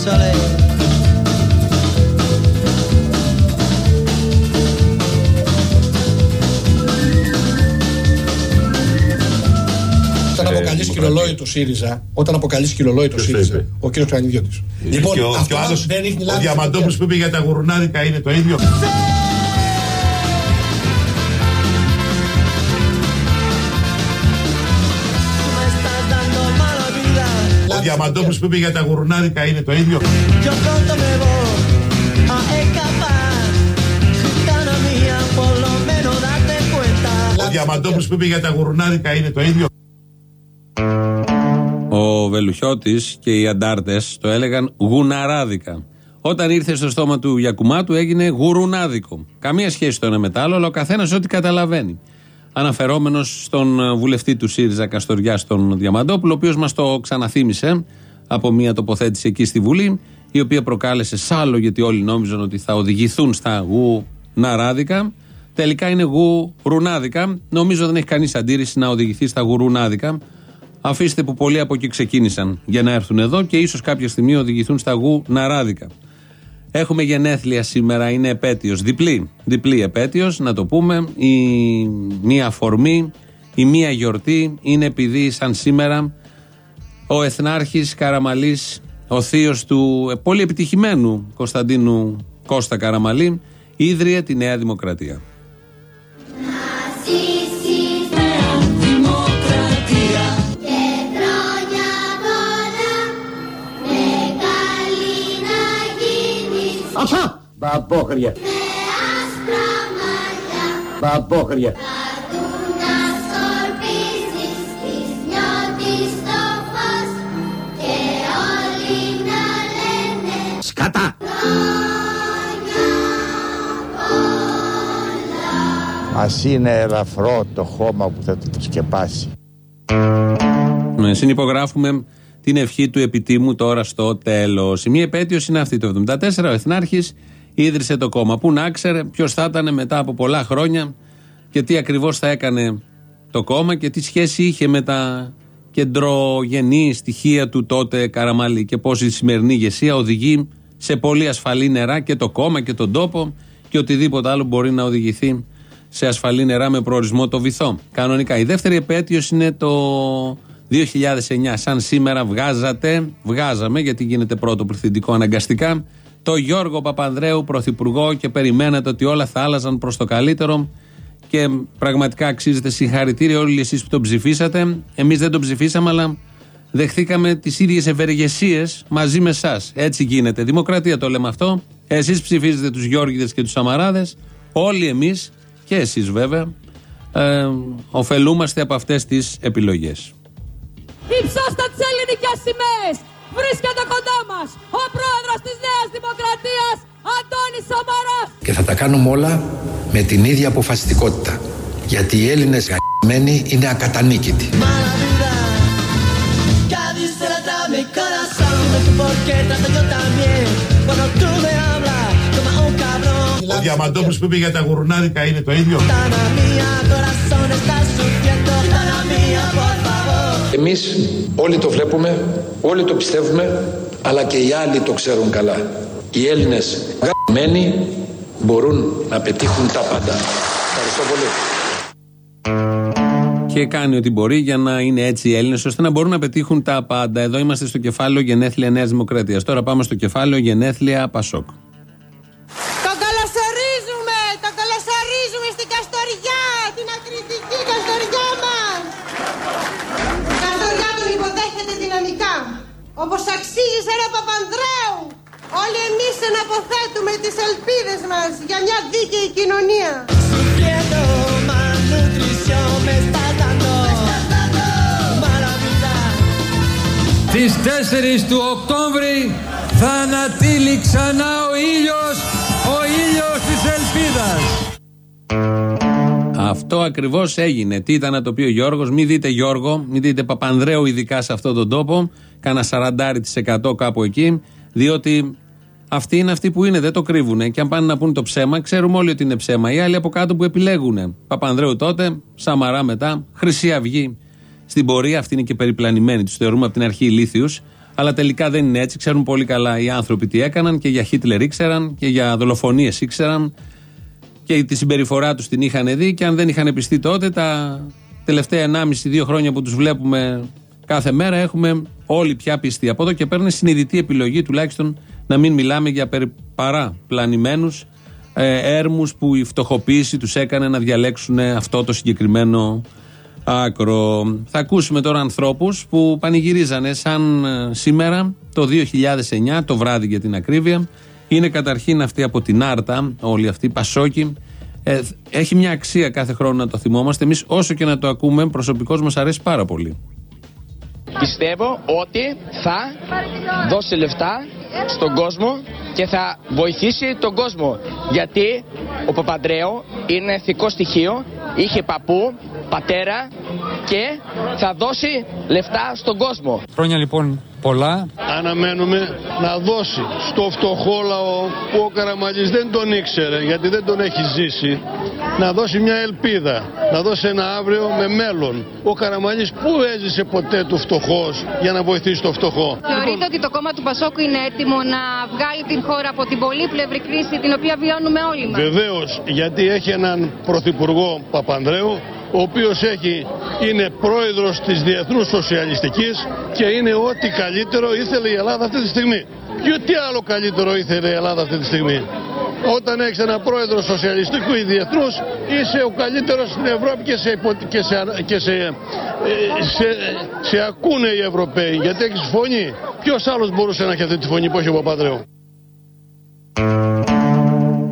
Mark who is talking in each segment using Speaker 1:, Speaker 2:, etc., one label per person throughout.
Speaker 1: Όταν αποκαλείς κυρολόι του ΣΥΡΙΖΑ, όταν αποκαλείς κυρολόι του ΣΥΡΙΖΑ, ο κ. Κρανιδιώτη. Λοιπόν,
Speaker 2: και ο,
Speaker 1: αυτό
Speaker 2: και ο
Speaker 1: μας
Speaker 2: άλλος,
Speaker 1: δεν ρίχνει
Speaker 2: ο
Speaker 1: λάδι.
Speaker 2: Διαμαντόπουλος που είπε για τα γουρνάδικα είναι το ίδιο. Ο Διαμαντόπουλος που είπε για τα γουρνάδικα είναι το ίδιο.
Speaker 3: Yo pronto me voy a escapar. Gitana mía, por lo menos date cuenta.
Speaker 2: Ο Διαμαντόπουλος που είπε για τα γουρνάδικα είναι το ίδιο.
Speaker 4: Ο Βελουχιώτης και οι αντάρτες το έλεγαν γουναράδικα. Όταν ήρθε στο στόμα του Γιακουμάτου έγινε γουρουνάδικο. Καμία σχέση το ένα με το άλλο, αλλά ο καθένας ό,τι καταλαβαίνει. Αναφερόμενος στον ε, βουλευτή του ΣΥΡΙΖΑ Καστοριά, τον Διαμαντόπουλο, ο οποίος μας το ξαναθύμισε από μια τοποθέτηση εκεί στη Βουλή, η οποία προκάλεσε σάλο γιατί όλοι νόμιζαν ότι θα οδηγηθούν στα γουναράδικα. Τελικά είναι γουρουνάδικα. Νομίζω δεν έχει κανείς αντίρρηση να οδηγηθεί στα γουρουνάδικα. Αφήστε που πολλοί από εκεί ξεκίνησαν για να έρθουν εδώ και ίσως κάποια στιγμή οδηγηθούν στα γουναράδικα. Έχουμε γενέθλια σήμερα, είναι επέτειος. Διπλή, διπλή επέτειος, να το πούμε. Η μία αφορμή, η μία γιορτή είναι επειδή σαν σήμερα ο Εθνάρχης Καραμαλής, ο θείος του ε, πολύ επιτυχημένου Κωνσταντίνου Κώστα Καραμαλή, ίδρυε τη Νέα Δημοκρατία.
Speaker 5: Μπαμπόχρια. Μπαμπόχρια. Σκατά.
Speaker 6: Ας είναι ελαφρό το χώμα που θα το σκεπάσει.
Speaker 4: Ναι, συνυπογράφουμε την ευχή του επιτήμου τώρα στο τέλος. Η μία επέτειος είναι αυτή. Το 1974 ο Εθνάρχης ίδρυσε το κόμμα. Πού να ξέρε ποιος θα ήταν μετά από πολλά χρόνια και τι ακριβώς θα έκανε το κόμμα και τι σχέση είχε με τα κεντρογενή στοιχεία του τότε Καραμαλή και πώς η σημερινή ηγεσία οδηγεί σε πολύ ασφαλή νερά και το κόμμα και τον τόπο και οτιδήποτε άλλο μπορεί να οδηγηθεί σε ασφαλή νερά με προορισμό το βυθό. Κανονικά. Η δεύτερη επέτειος είναι το 2009. Σαν σήμερα βγάζατε, βγάζαμε γιατί γίνεται πρώτο πληθυντικό αναγκαστικά, το Γιώργο Παπανδρέου πρωθυπουργό και περιμένατε ότι όλα θα άλλαζαν προς το καλύτερο και πραγματικά αξίζετε συγχαρητήρια όλοι εσείς που τον ψηφίσατε. Εμείς δεν τον ψηφίσαμε αλλά δεχθήκαμε τις ίδιες ευεργεσίες μαζί με εσά. Έτσι γίνεται. Δημοκρατία το λέμε αυτό. Εσείς ψηφίζετε τους Γιώργιδες και τους Σαμαράδες. Όλοι εμείς και εσείς βέβαια ε, ωφελούμαστε από αυτές τις επιλογές.
Speaker 7: Υψώστε τις ελληνικές σημαίες. Βρίσκεται κοντά μας ο πρόεδρος της Νέας Δημοκρατίας, Αντώνης Σαμαράς.
Speaker 8: Και θα τα κάνουμε όλα με την ίδια αποφασιστικότητα. Γιατί οι Έλληνες γαμμένοι είναι ακατανίκητοι.
Speaker 3: Mala vida. Cádiz se la da mi corazón. No sé por qué trato yo también. Cuando tú me hablas como un cabrón.
Speaker 2: Ο Διαμαντόπουλος που είπε για τα γουρνάδικα είναι το ίδιο.
Speaker 8: Εμείς όλοι το βλέπουμε, όλοι το πιστεύουμε, αλλά και οι άλλοι το ξέρουν καλά. Οι Έλληνες γαμμένοι μπορούν να πετύχουν τα πάντα. Ευχαριστώ πολύ.
Speaker 4: Και κάνει ό,τι μπορεί για να είναι έτσι οι Έλληνες, ώστε να μπορούν να πετύχουν τα πάντα. Εδώ είμαστε στο κεφάλαιο Γενέθλια Νέας Δημοκρατίας. Τώρα πάμε στο κεφάλαιο Γενέθλια Πασόκ.
Speaker 7: Το καλωσορίζουμε, το καλωσορίζουμε στην Καστοριά, την ακριτική Καστοριά μας. Η Καστοριά τον υποδέχεται δυναμικά, όπως αξίζει σε ένα Παπανδρέου. Όλοι εμείς εναποθέτουμε τις ελπίδες μας για μια δίκαιη κοινωνία.
Speaker 3: Sufriendo malnutrición me está dando. Mala vida.
Speaker 9: Τις 4 του Οκτώβρη θα ανατείλει ξανά ο ήλιος, ο ήλιος της ελπίδας.
Speaker 4: Αυτό ακριβώς έγινε. Τι ήταν να το πει ο Γιώργος, μην δείτε Γιώργο, μην δείτε Παπανδρέου, ειδικά σε αυτόν τον τόπο, κάνα 40% κάπου εκεί, διότι αυτοί είναι αυτοί που είναι, δεν το κρύβουνε. Και αν πάνε να πούν το ψέμα, ξέρουμε όλοι ότι είναι ψέμα. Οι άλλοι από κάτω που επιλέγουν. Παπανδρέου τότε, Σαμαρά μετά, Χρυσή Αυγή στην πορεία, αυτή είναι και περιπλανημένη, τους θεωρούμε από την αρχή ηλίθιους. Αλλά τελικά δεν είναι έτσι. Ξέρουν πολύ καλά οι άνθρωποι τι έκαναν και για Χίτλερ ήξεραν και για δολοφονίες ήξεραν και τη συμπεριφορά τους την είχαν δει. Και αν δεν είχαν πιστεί τότε, τα τελευταία 1,5-2 χρόνια που τους βλέπουμε κάθε μέρα, έχουμε όλοι πια πιστεί. Από εδώ και παίρνουν συνειδητή επιλογή τουλάχιστον να μην μιλάμε για παραπλανημένους ε, έρμους που η φτωχοποίηση τους έκανε να διαλέξουν αυτό το συγκεκριμένο άκρο. Θα ακούσουμε τώρα ανθρώπους που πανηγυρίζανε σαν ε, σήμερα το 2009, το βράδυ για την ακρίβεια. Είναι καταρχήν αυτοί από την Άρτα, όλοι αυτοί, Πασόκοι. Ε, έχει μια αξία κάθε χρόνο να το θυμόμαστε. Εμείς, όσο και να το ακούμε, προσωπικώς μας αρέσει πάρα πολύ.
Speaker 10: Πιστεύω ότι θα δώσει λεφτά στον κόσμο και θα βοηθήσει τον κόσμο. Γιατί ο Παπαντρέου είναι ηθικό στοιχείο, είχε παππού, πατέρα και θα δώσει λεφτά στον κόσμο.
Speaker 9: Χρόνια λοιπόν πολλά.
Speaker 11: Αναμένουμε να δώσει στο φτωχό λαό που ο Καραμαλής δεν τον ήξερε γιατί δεν τον έχει ζήσει να δώσει μια ελπίδα, να δώσει ένα αύριο με μέλλον. Ο Καραμαλής πού έζησε ποτέ του φτωχός για να βοηθήσει το φτωχό;
Speaker 12: Θεωρείτε ότι το κόμμα του Πασόκου είναι έτοιμο να βγάλει την χώρα από την πολύπλευρη κρίση την οποία βιώνουμε όλοι μας;
Speaker 11: Βεβαίως, γιατί έχει έναν πρωθυπουργό Παπανδρέου ο οποίος έχει, είναι πρόεδρος της Διεθνούς Σοσιαλιστικής και είναι ό,τι καλύτερο ήθελε η Ελλάδα αυτή τη στιγμή. Και τι άλλο καλύτερο ήθελε η Ελλάδα αυτή τη στιγμή. Όταν έχεις ένα πρόεδρο σοσιαλιστικού ή διεθνούς είσαι ο καλύτερος στην Ευρώπη και σε, υπο- και σε, και σε, ε, σε, σε ακούνε οι Ευρωπαίοι γιατί έχεις φωνή. Ποιος άλλος μπορούσε να έχει αυτή τη φωνή που έχει ο Παπαδρέου.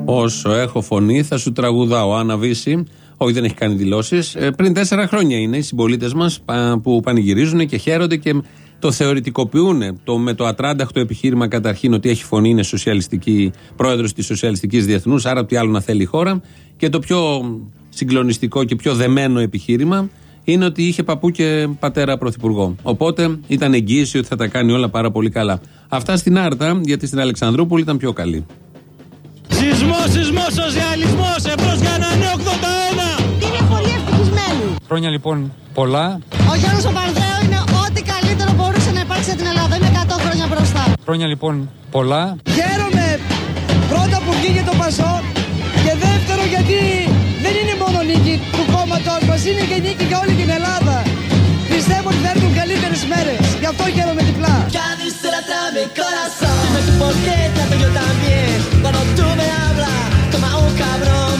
Speaker 4: Όσο έχω φωνή θα σου τραγουδάω. Άννα Βύση, όχι δεν έχει κάνει δηλώσεις. πριν τέσσερα χρόνια είναι οι συμπολίτες μας που πανηγυρίζουν και χαίρονται και το θεωρητικοποιούν το, με το ατράνταχτο επιχείρημα καταρχήν ότι έχει φωνή, είναι σοσιαλιστική πρόεδρος της Σοσιαλιστικής Διεθνούς, άρα τι άλλο να θέλει η χώρα. Και το πιο συγκλονιστικό και πιο δεμένο επιχείρημα είναι ότι είχε παππού και πατέρα πρωθυπουργό. Οπότε ήταν εγγύηση ότι θα τα κάνει όλα πάρα πολύ καλά. Αυτά στην Άρτα, γιατί στην Αλεξανδρούπολη ήταν πιο καλή.
Speaker 3: Σεισμός, σεισμός, σοσιαλισμός, εμπρός για ένα νέο 81.
Speaker 7: Είναι πολύ ευτυχισμένοι.
Speaker 9: Χρόνια λοιπόν πολλά.
Speaker 7: Ο Γιώργος Παπανδρέου είναι ό,τι καλύτερο μπορούσε να υπάρξει για την Ελλάδα. Είναι 100 χρόνια μπροστά.
Speaker 9: Χρόνια λοιπόν πολλά.
Speaker 3: Χαίρομαι πρώτα που βγήκε το Πασό και δεύτερο γιατί δεν είναι μόνο νίκη του κόμματός μας, είναι και νίκη για όλη την Ελλάδα. Πιστεύω ότι θα έρθουν καλύτερες μέρες, γι' αυτό χαίρομαι διπλά.
Speaker 13: Cádiz te la trae mi corazón. Dime tú por qué trato yo también. Cuando tú me hablas, como a un cabrón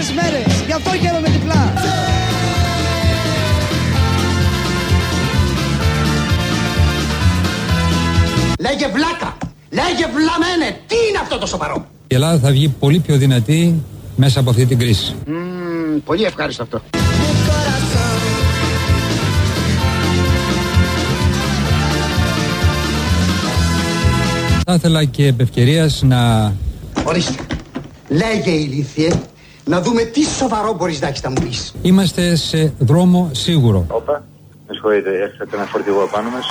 Speaker 3: έρθουν καλύτερες μέρες, γι' αυτό χαίρομαι διπλά.
Speaker 5: Λέγε βλάκα! Λέγε βλαμένε! Τι είναι αυτό το σοβαρό!
Speaker 9: Η Ελλάδα θα βγει πολύ πιο δυνατή μέσα από αυτή την κρίση.
Speaker 5: Μμμ, πολύ ευχάριστο αυτό.
Speaker 9: Θα ήθελα και επ' ευκαιρίας να
Speaker 5: Ορίστε. Λέγε ηλίθιε, να δούμε τι σοβαρό μπορείς να έχεις να μου πεις.
Speaker 9: είμαστε σε δρόμο σίγουρο.
Speaker 14: Όπα, με συγχωρείτε, έρχεται ένα φορτηγό πάνω μας.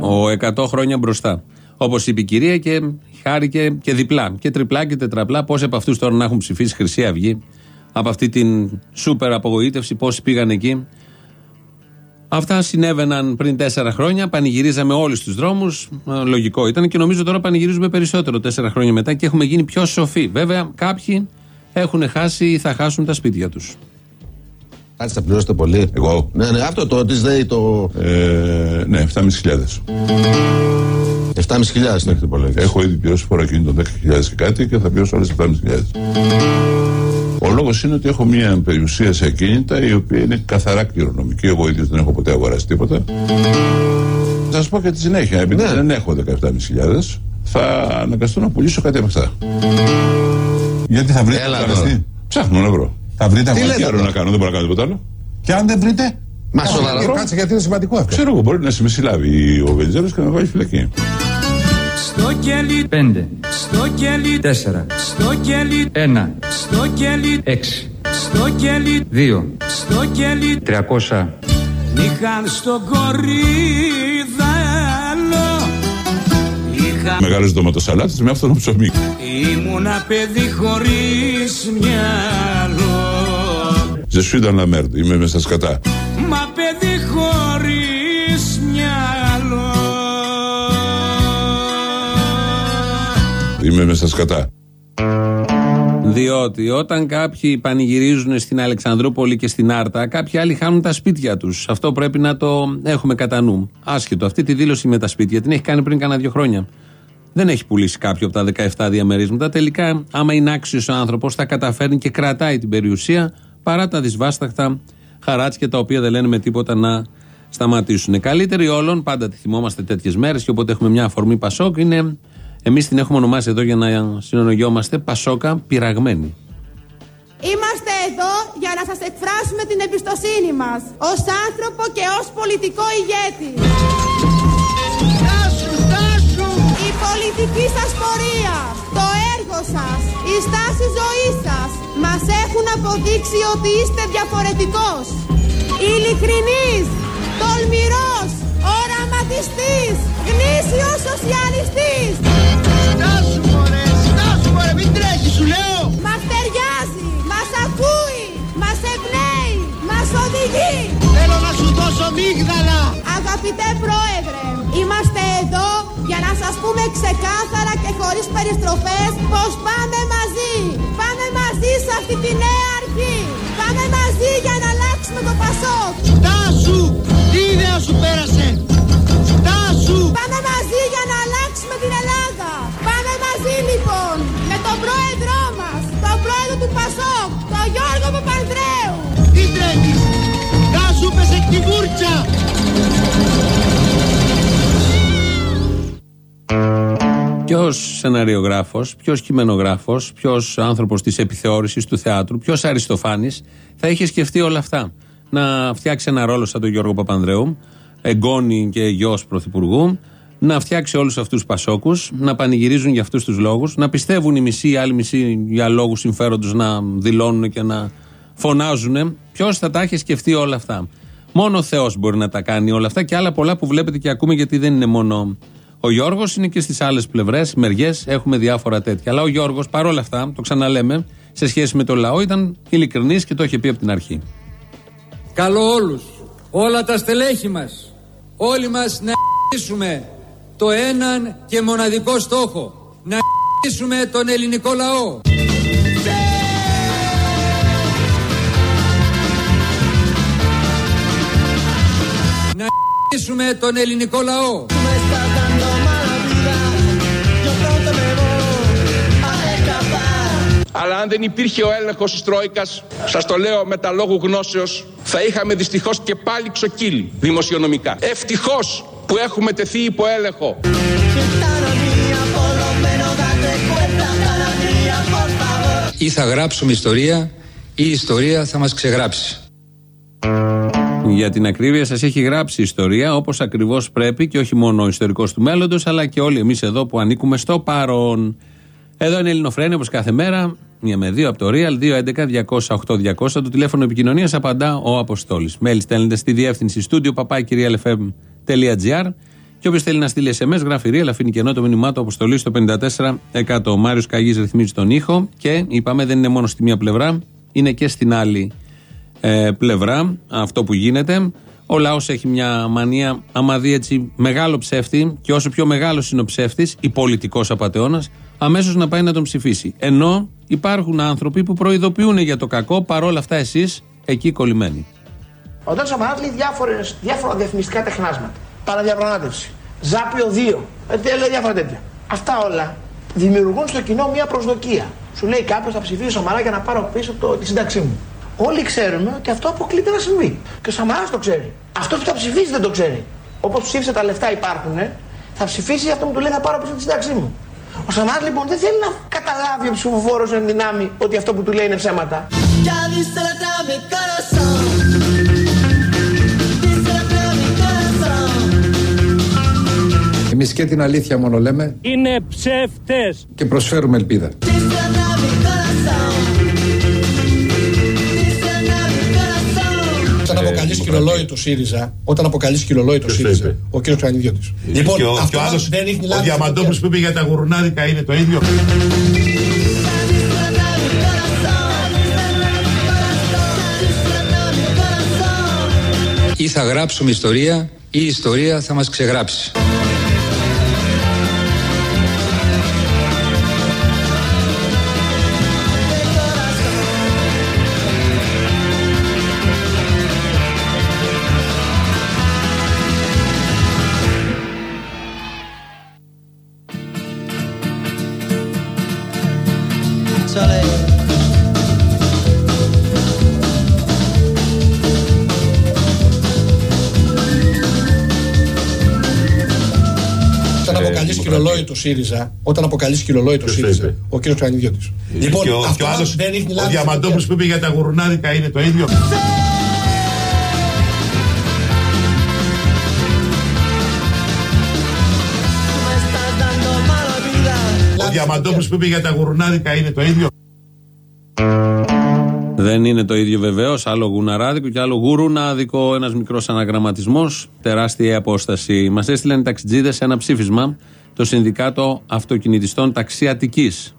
Speaker 4: Ο 100 χρόνια μπροστά. Όπως είπε η κυρία και χάρηκε και διπλά και τριπλά και τετραπλά. Πόσοι από αυτούς τώρα να έχουν ψηφίσει Χρυσή Αυγή από αυτή την σούπερ απογοήτευση, πόσοι πήγαν εκεί. Αυτά συνέβαιναν πριν τέσσερα χρόνια. Πανηγυρίζαμε όλους τους δρόμους. Λογικό ήταν και νομίζω τώρα πανηγυρίζουμε περισσότερο τέσσερα χρόνια μετά και έχουμε γίνει πιο σοφοί. Βέβαια, κάποιοι έχουν χάσει ή θα χάσουν τα σπίτια τους.
Speaker 15: Κάτι θα πληρώσετε πολύ.
Speaker 2: Εγώ.
Speaker 15: Ναι, ναι, αυτό το της ΔΕΗ το.
Speaker 2: Ε, ναι, 7.500.
Speaker 15: 7.500
Speaker 2: Ναι, πολλά. Έχω ήδη πληρώσει φορακίνητο 10.000 και κάτι και θα πληρώσω άλλες 7.500. Ο λόγος είναι ότι έχω μια περιουσία σε ακίνητα η οποία είναι καθαρά κληρονομική. Εγώ ίδιος δεν έχω ποτέ αγοράσει τίποτα. Θα σας πω και τη συνέχεια. Επειδή
Speaker 15: Ναι.
Speaker 2: δεν έχω 17.500, θα αναγκαστώ να πουλήσω κάτι από αυτά.
Speaker 15: Γιατί θα βρείτε
Speaker 2: Έλα τώρα. Ψάχνω να βρω.
Speaker 15: Θα βρείτε
Speaker 2: Τι
Speaker 15: αγορά.
Speaker 2: λέτε άλλο να κάνω, δεν μπορώ να κάνω τίποτα άλλο.
Speaker 15: Και αν δεν βρείτε.
Speaker 2: Μα
Speaker 15: Κάτσε,
Speaker 2: σοβαρά.
Speaker 15: Κάτσε γιατί είναι σημαντικό αυτό.
Speaker 2: Ξέρω εγώ, μπορεί να σε με συλλάβει ο Βενιζέλος και να με βάλει φυλακή.
Speaker 9: Στο κελί 5, στο κελί 4, στο κελί 1, στο κελί 6, στο κελί 2, στο κελί 300.
Speaker 3: Είχαν στον κορίδαλο Είχα...
Speaker 2: Μεγάλε ντοματοσαλάτε με αυτό ψωμί.
Speaker 3: Ήμουνα παιδί χωρίς μυαλό
Speaker 2: Je suis dans la merde. Είμαι μέσα στα σκατά.
Speaker 13: Μα παιδί
Speaker 2: Είμαι μέσα στα σκατά.
Speaker 4: Διότι όταν κάποιοι πανηγυρίζουν στην Αλεξανδρούπολη και στην Άρτα, κάποιοι άλλοι χάνουν τα σπίτια τους. Αυτό πρέπει να το έχουμε κατά νου. Άσχετο. Αυτή τη δήλωση με τα σπίτια την έχει κάνει πριν κάνα δύο χρόνια. Δεν έχει πουλήσει κάποιο από τα 17 διαμερίσματα. Τελικά, άμα είναι άξιος ο άνθρωπος, θα καταφέρνει και κρατάει την περιουσία παρά τα δυσβάσταχτα χαράτσια τα οποία δεν λένε με τίποτα να σταματήσουν. Καλύτερη όλων, πάντα τη θυμόμαστε τέτοιες μέρες και όποτε έχουμε μια αφορμή Πασόκ, είναι εμείς την έχουμε ονομάσει εδώ για να συνολογιόμαστε Πασόκα πειραγμένη.
Speaker 7: Είμαστε εδώ για να σας εκφράσουμε την εμπιστοσύνη μας ως άνθρωπο και ως πολιτικό ηγέτη. Η πολιτική σας πορεία, το έργο σας, η στάση ζωής σας μας έχουν αποδείξει ότι είστε διαφορετικός. Ειλικρινής, τολμηρός, οραματιστής, γνήσιος σοσιαλιστής. Στάσου μωρέ, στάσου μωρέ, μην τρέχεις σου λέω. Μας ταιριάζει, μας ακούει, μας εμπνέει, μας οδηγεί. Θέλω να σου δώσω μίγδαλα. Αγαπητέ Πρόεδρε, είμαστε εδώ για να σας πούμε ξεκάθαρα και χωρίς περιστροφές πως πάμε μαζί. Πάμε μαζί σε αυτή τη νέα αρχή. Πάμε μαζί για να αλλάξουμε το Πασόκ. Στάσου, τι ιδέα σου πέρασε. Στάσου. Πάμε μαζί για να αλλάξουμε την Ελλάδα. Πάμε μαζί λοιπόν με τον πρόεδρό μας, τον πρόεδρο του Πασόκ, τον Γιώργο Παπανδρέου. Τι τρέχεις, στάσου πες εκ τη βούρτσα.
Speaker 4: Ποιος σεναριογράφος, ποιος κειμενογράφος, ποιος άνθρωπος της επιθεώρησης του θεάτρου, ποιος Αριστοφάνης θα είχε σκεφτεί όλα αυτά. Να φτιάξει ένα ρόλο σαν τον Γιώργο Παπανδρέου, εγγόνι και γιος πρωθυπουργού, να φτιάξει όλους αυτούς του Πασόκους, να πανηγυρίζουν για αυτούς τους λόγους, να πιστεύουν οι μισοί, οι άλλοι μισοί για λόγους συμφέροντος να δηλώνουν και να φωνάζουν. Ποιος θα τα είχε σκεφτεί όλα αυτά; Μόνο ο Θεός μπορεί να τα κάνει όλα αυτά και άλλα πολλά που βλέπετε και ακούμε γιατί δεν είναι μόνο ο Γιώργος, είναι και στις άλλες πλευρές, μεριές, έχουμε διάφορα τέτοια. Αλλά ο Γιώργος, παρόλα αυτά, το ξαναλέμε, σε σχέση με το λαό, ήταν ειλικρινής και το είχε πει από την αρχή.
Speaker 9: Καλώ όλους, όλα τα στελέχη μας, όλοι μας να ίσουμε το έναν και μοναδικό στόχο. Να ίσουμε τον ελληνικό λαό. Να ίσουμε τον ελληνικό λαό.
Speaker 10: Αλλά αν δεν υπήρχε ο έλεγχος της Τρόικας, σας το λέω με τα λόγου γνώσεως, θα είχαμε δυστυχώς και πάλι ξοκύλι δημοσιονομικά. Ευτυχώς που έχουμε τεθεί υπό έλεγχο.
Speaker 9: Ή θα γράψουμε ιστορία ή η ιστορία θα μας ξεγράψει.
Speaker 4: Για την ακρίβεια, σας έχει γράψει ιστορία όπως ακριβώς πρέπει και όχι μόνο ο ιστορικός του μέλλοντος, αλλά και όλοι εμείς εδώ που ανήκουμε στο παρόν. Εδώ είναι η Ελληνοφρένια όπως κάθε μέρα, μία με δύο από το Real, 211-208-200. Το τηλέφωνο επικοινωνίας απαντά ο Αποστόλης. Μέλη στέλνετε στη διεύθυνση στούντιο παπάκυριαλfm.gr και όποιος θέλει να στείλει SMS, γράφει Real, αφήνει κενό το μήνυμά του Αποστολή στο 54%. Ο Μάριος Καγής ρυθμίζει τον ήχο και είπαμε δεν είναι μόνο στη μία πλευρά, είναι και στην άλλη ε, πλευρά αυτό που γίνεται. Ο λαός έχει μια μανία, άμα δει έτσι μεγάλο ψεύτη, και όσο πιο μεγάλος είναι ο ψεύτης, ή πολιτικός απαταιώνας, αμέσως να πάει να τον ψηφίσει. Ενώ υπάρχουν άνθρωποι που προειδοποιούν για το κακό, παρόλα αυτά εσείς εκεί κολλημένοι.
Speaker 16: Ο Ντόν Σαμαράς λέει διάφορες, διάφορα διαφημιστικά τεχνάσματα. Παραδιαπραγμάτευση. Ζάπιο 2. Ε, τι λέει διάφορα τέτοια. Αυτά όλα δημιουργούν στο κοινό μια προσδοκία. Σου λέει κάποιος θα ψηφίσει Σαμαρά για να πάρω πίσω το, τη σύνταξή μου. Όλοι ξέρουμε ότι αυτό αποκλείται να συμβεί. Και ο Σαμαράς το ξέρει. Αυτό που θα ψηφίσει δεν το ξέρει. Όπως ψήφισε τα λεφτά υπάρχουν, θα ψηφίσει αυτό που του λέει θα πάρω πίσω τη σύνταξή μου. Ο Σαμαράς λοιπόν δεν θέλει να καταλάβει ο ψηφοφόρος εν δυνάμει ότι αυτό που του λέει είναι ψέματα.
Speaker 17: Εμείς και την αλήθεια μόνο λέμε
Speaker 18: Είναι ψεύτες.
Speaker 17: και προσφέρουμε ελπίδα.
Speaker 1: κυλολόι του ΣΥΡΙΖΑ, όταν αποκαλείς κυλολόι του ΣΥΡΙΖΑ, ο κύριος Κρανιδιώτη. Λοιπόν,
Speaker 15: και ο,
Speaker 1: αυτό
Speaker 15: και ο άλλος,
Speaker 1: δεν έχει
Speaker 15: Ο Διαμαντόπουλος που είπε για τα γουρνάδικα είναι το ίδιο.
Speaker 9: Ή θα γράψουμε ιστορία ή η ιστορία θα μας ξεγράψει.
Speaker 1: ΣΥΡΙΖΑ, όταν αποκαλεί κυρολόι το ΣΥΡΙΖΑ, ο κύριος Κρανιδιώτη. Λοιπόν,
Speaker 15: και ο,
Speaker 1: αυτό
Speaker 15: και ο
Speaker 1: μας
Speaker 15: άλλος,
Speaker 1: δεν ρίχνει
Speaker 15: ο
Speaker 1: λάδι στη
Speaker 15: Διαμαντόπουλος που είπε για τα γουρνάδικα είναι το ίδιο. Ο Διαμαντόπουλος που είπε για τα γουρνάδικα είναι το ίδιο.
Speaker 4: Δεν είναι το ίδιο βεβαίως. Άλλο γουναράδικο και άλλο γουρουνάδικο. Ένας μικρός αναγραμματισμός. Τεράστια απόσταση. Μας έστειλαν οι ταξιτζίδες ένα ψήφισμα. Το Συνδικάτο Αυτοκινητιστών Ταξιατικής.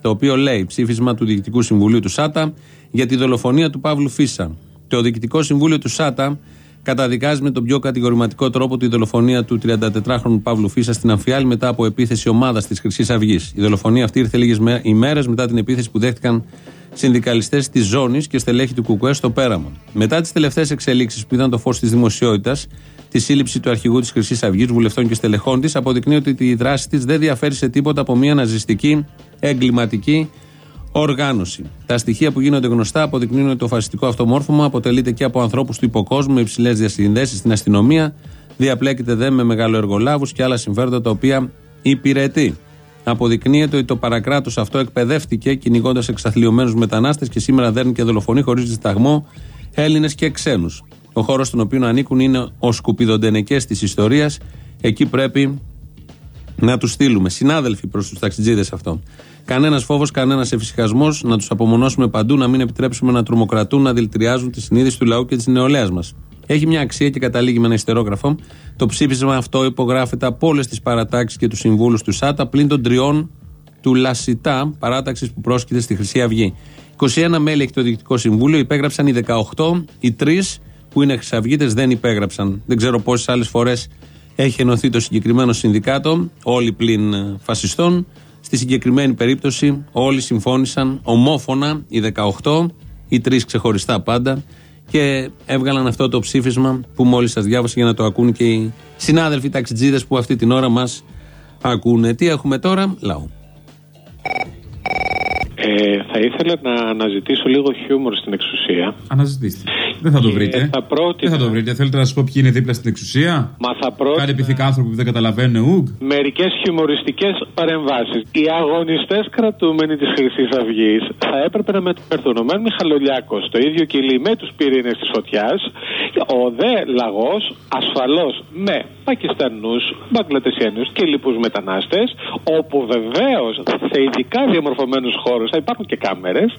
Speaker 4: Το οποίο λέει ψήφισμα του Διοικητικού Συμβουλίου του ΣΑΤΑ για τη δολοφονία του Παύλου Φίσα. Το Διοικητικό Συμβούλιο του ΣΑΤΑ καταδικάζει με τον πιο κατηγορηματικό τρόπο τη δολοφονία του 34χρονου Παύλου Φίσα στην Αμφιάλη μετά από επίθεση ομάδας της Χρυσής Αυγής. Η δολοφονία αυτή ήρθε λίγες ημέρε μετά την επίθεση που δέχτηκαν συνδικαλιστές της ζώνης και στελέχη του Κουκουέ στο Πέραμα. Μετά τις τελευταίες εξελίξεις που ήταν το φως της δημοσιότητας, τη σύλληψη του αρχηγού της Χρυσής Αυγής, βουλευτών και στελεχών της, αποδεικνύει ότι η δράση της δεν διαφέρει σε τίποτα από μια ναζιστική εγκληματική οργάνωση. Τα στοιχεία που γίνονται γνωστά αποδεικνύουν ότι το φασιστικό αυτομόρφωμα αποτελείται και από ανθρώπους του υποκόσμου με υψηλές διασυνδέσεις στην αστυνομία, διαπλέκεται δε με μεγαλοεργολάβου και άλλα συμφέροντα τα οποία υπηρετεί. Αποδεικνύεται ότι το παρακράτος αυτό εκπαιδεύτηκε κυνηγώντας εξαθλειωμένου μετανάστες και σήμερα δέρνει και δολοφονεί χωρίς δισταγμό Έλληνες και ξένους. Ο χώρος στον οποίο ανήκουν είναι ο σκουπιδοντενεκές της ιστορίας. Εκεί πρέπει να τους στείλουμε. Συνάδελφοι προς τους ταξιτζίδες αυτό. Κανένας φόβος, κανένας εφησυχασμός, να τους απομονώσουμε παντού, να μην επιτρέψουμε να τρομοκρατούν, να δηλητηριάζουν τη συνείδηση του λαού και της νεολαίας μας. Έχει μια αξία και καταλήγει με ένα ιστερόγραφο. Το ψήφισμα αυτό υπογράφεται από όλες τις παρατάξεις και τους συμβούλους του ΣΑΤΑ πλην των τριών του Λασιτά, παράταξης που πρόσκειται στη Χρυσή Αυγή. 21 μέλη έχει το Διοικητικό Συμβούλιο, υπέγραψαν οι 18, οι 3 που είναι χρυσαυγίτε δεν υπέγραψαν. Δεν ξέρω πόσες άλλες φορές έχει ενωθεί το συγκεκριμένο συνδικάτο, όλοι πλην ε, φασιστών. Στη συγκεκριμένη περίπτωση όλοι συμφώνησαν ομόφωνα οι 18, οι τρεις ξεχωριστά πάντα και έβγαλαν αυτό το ψήφισμα που μόλις σας διάβασα για να το ακούν και οι συνάδελφοι ταξιτζίδες που αυτή την ώρα μας ακούνε. Τι έχουμε τώρα, λαό.
Speaker 19: Ε, θα ήθελα να αναζητήσω λίγο χιούμορ στην εξουσία.
Speaker 20: Αναζητήστε. Δεν θα το
Speaker 19: Και
Speaker 20: βρείτε.
Speaker 19: θα πρότεινα-
Speaker 20: Δεν θα το βρείτε. Θέλετε να σας πω ποιοι είναι δίπλα στην εξουσία;
Speaker 19: Μα θα πρότεινα-
Speaker 20: Κάτι πυθικά άνθρωποι που δεν καταλαβαίνουν ουγ.
Speaker 19: Μερικές χιουμοριστικές παρεμβάσεις. Οι αγωνιστές κρατούμενοι της Χρυσής Αυγής θα έπρεπε να μεταφερθούν. Ο Μεν Μιχαλολιάκος το ίδιο κυλί με τους πυρήνες της φωτιάς. Ο δε λαγός ασφαλώς με Πακιστανούς, Μπαγκλατεσιανού και λοιπούς μετανάστες. Όπου βεβαίως σε ειδικά διαμορφωμένους χώρους θα υπάρχουν και κάμερες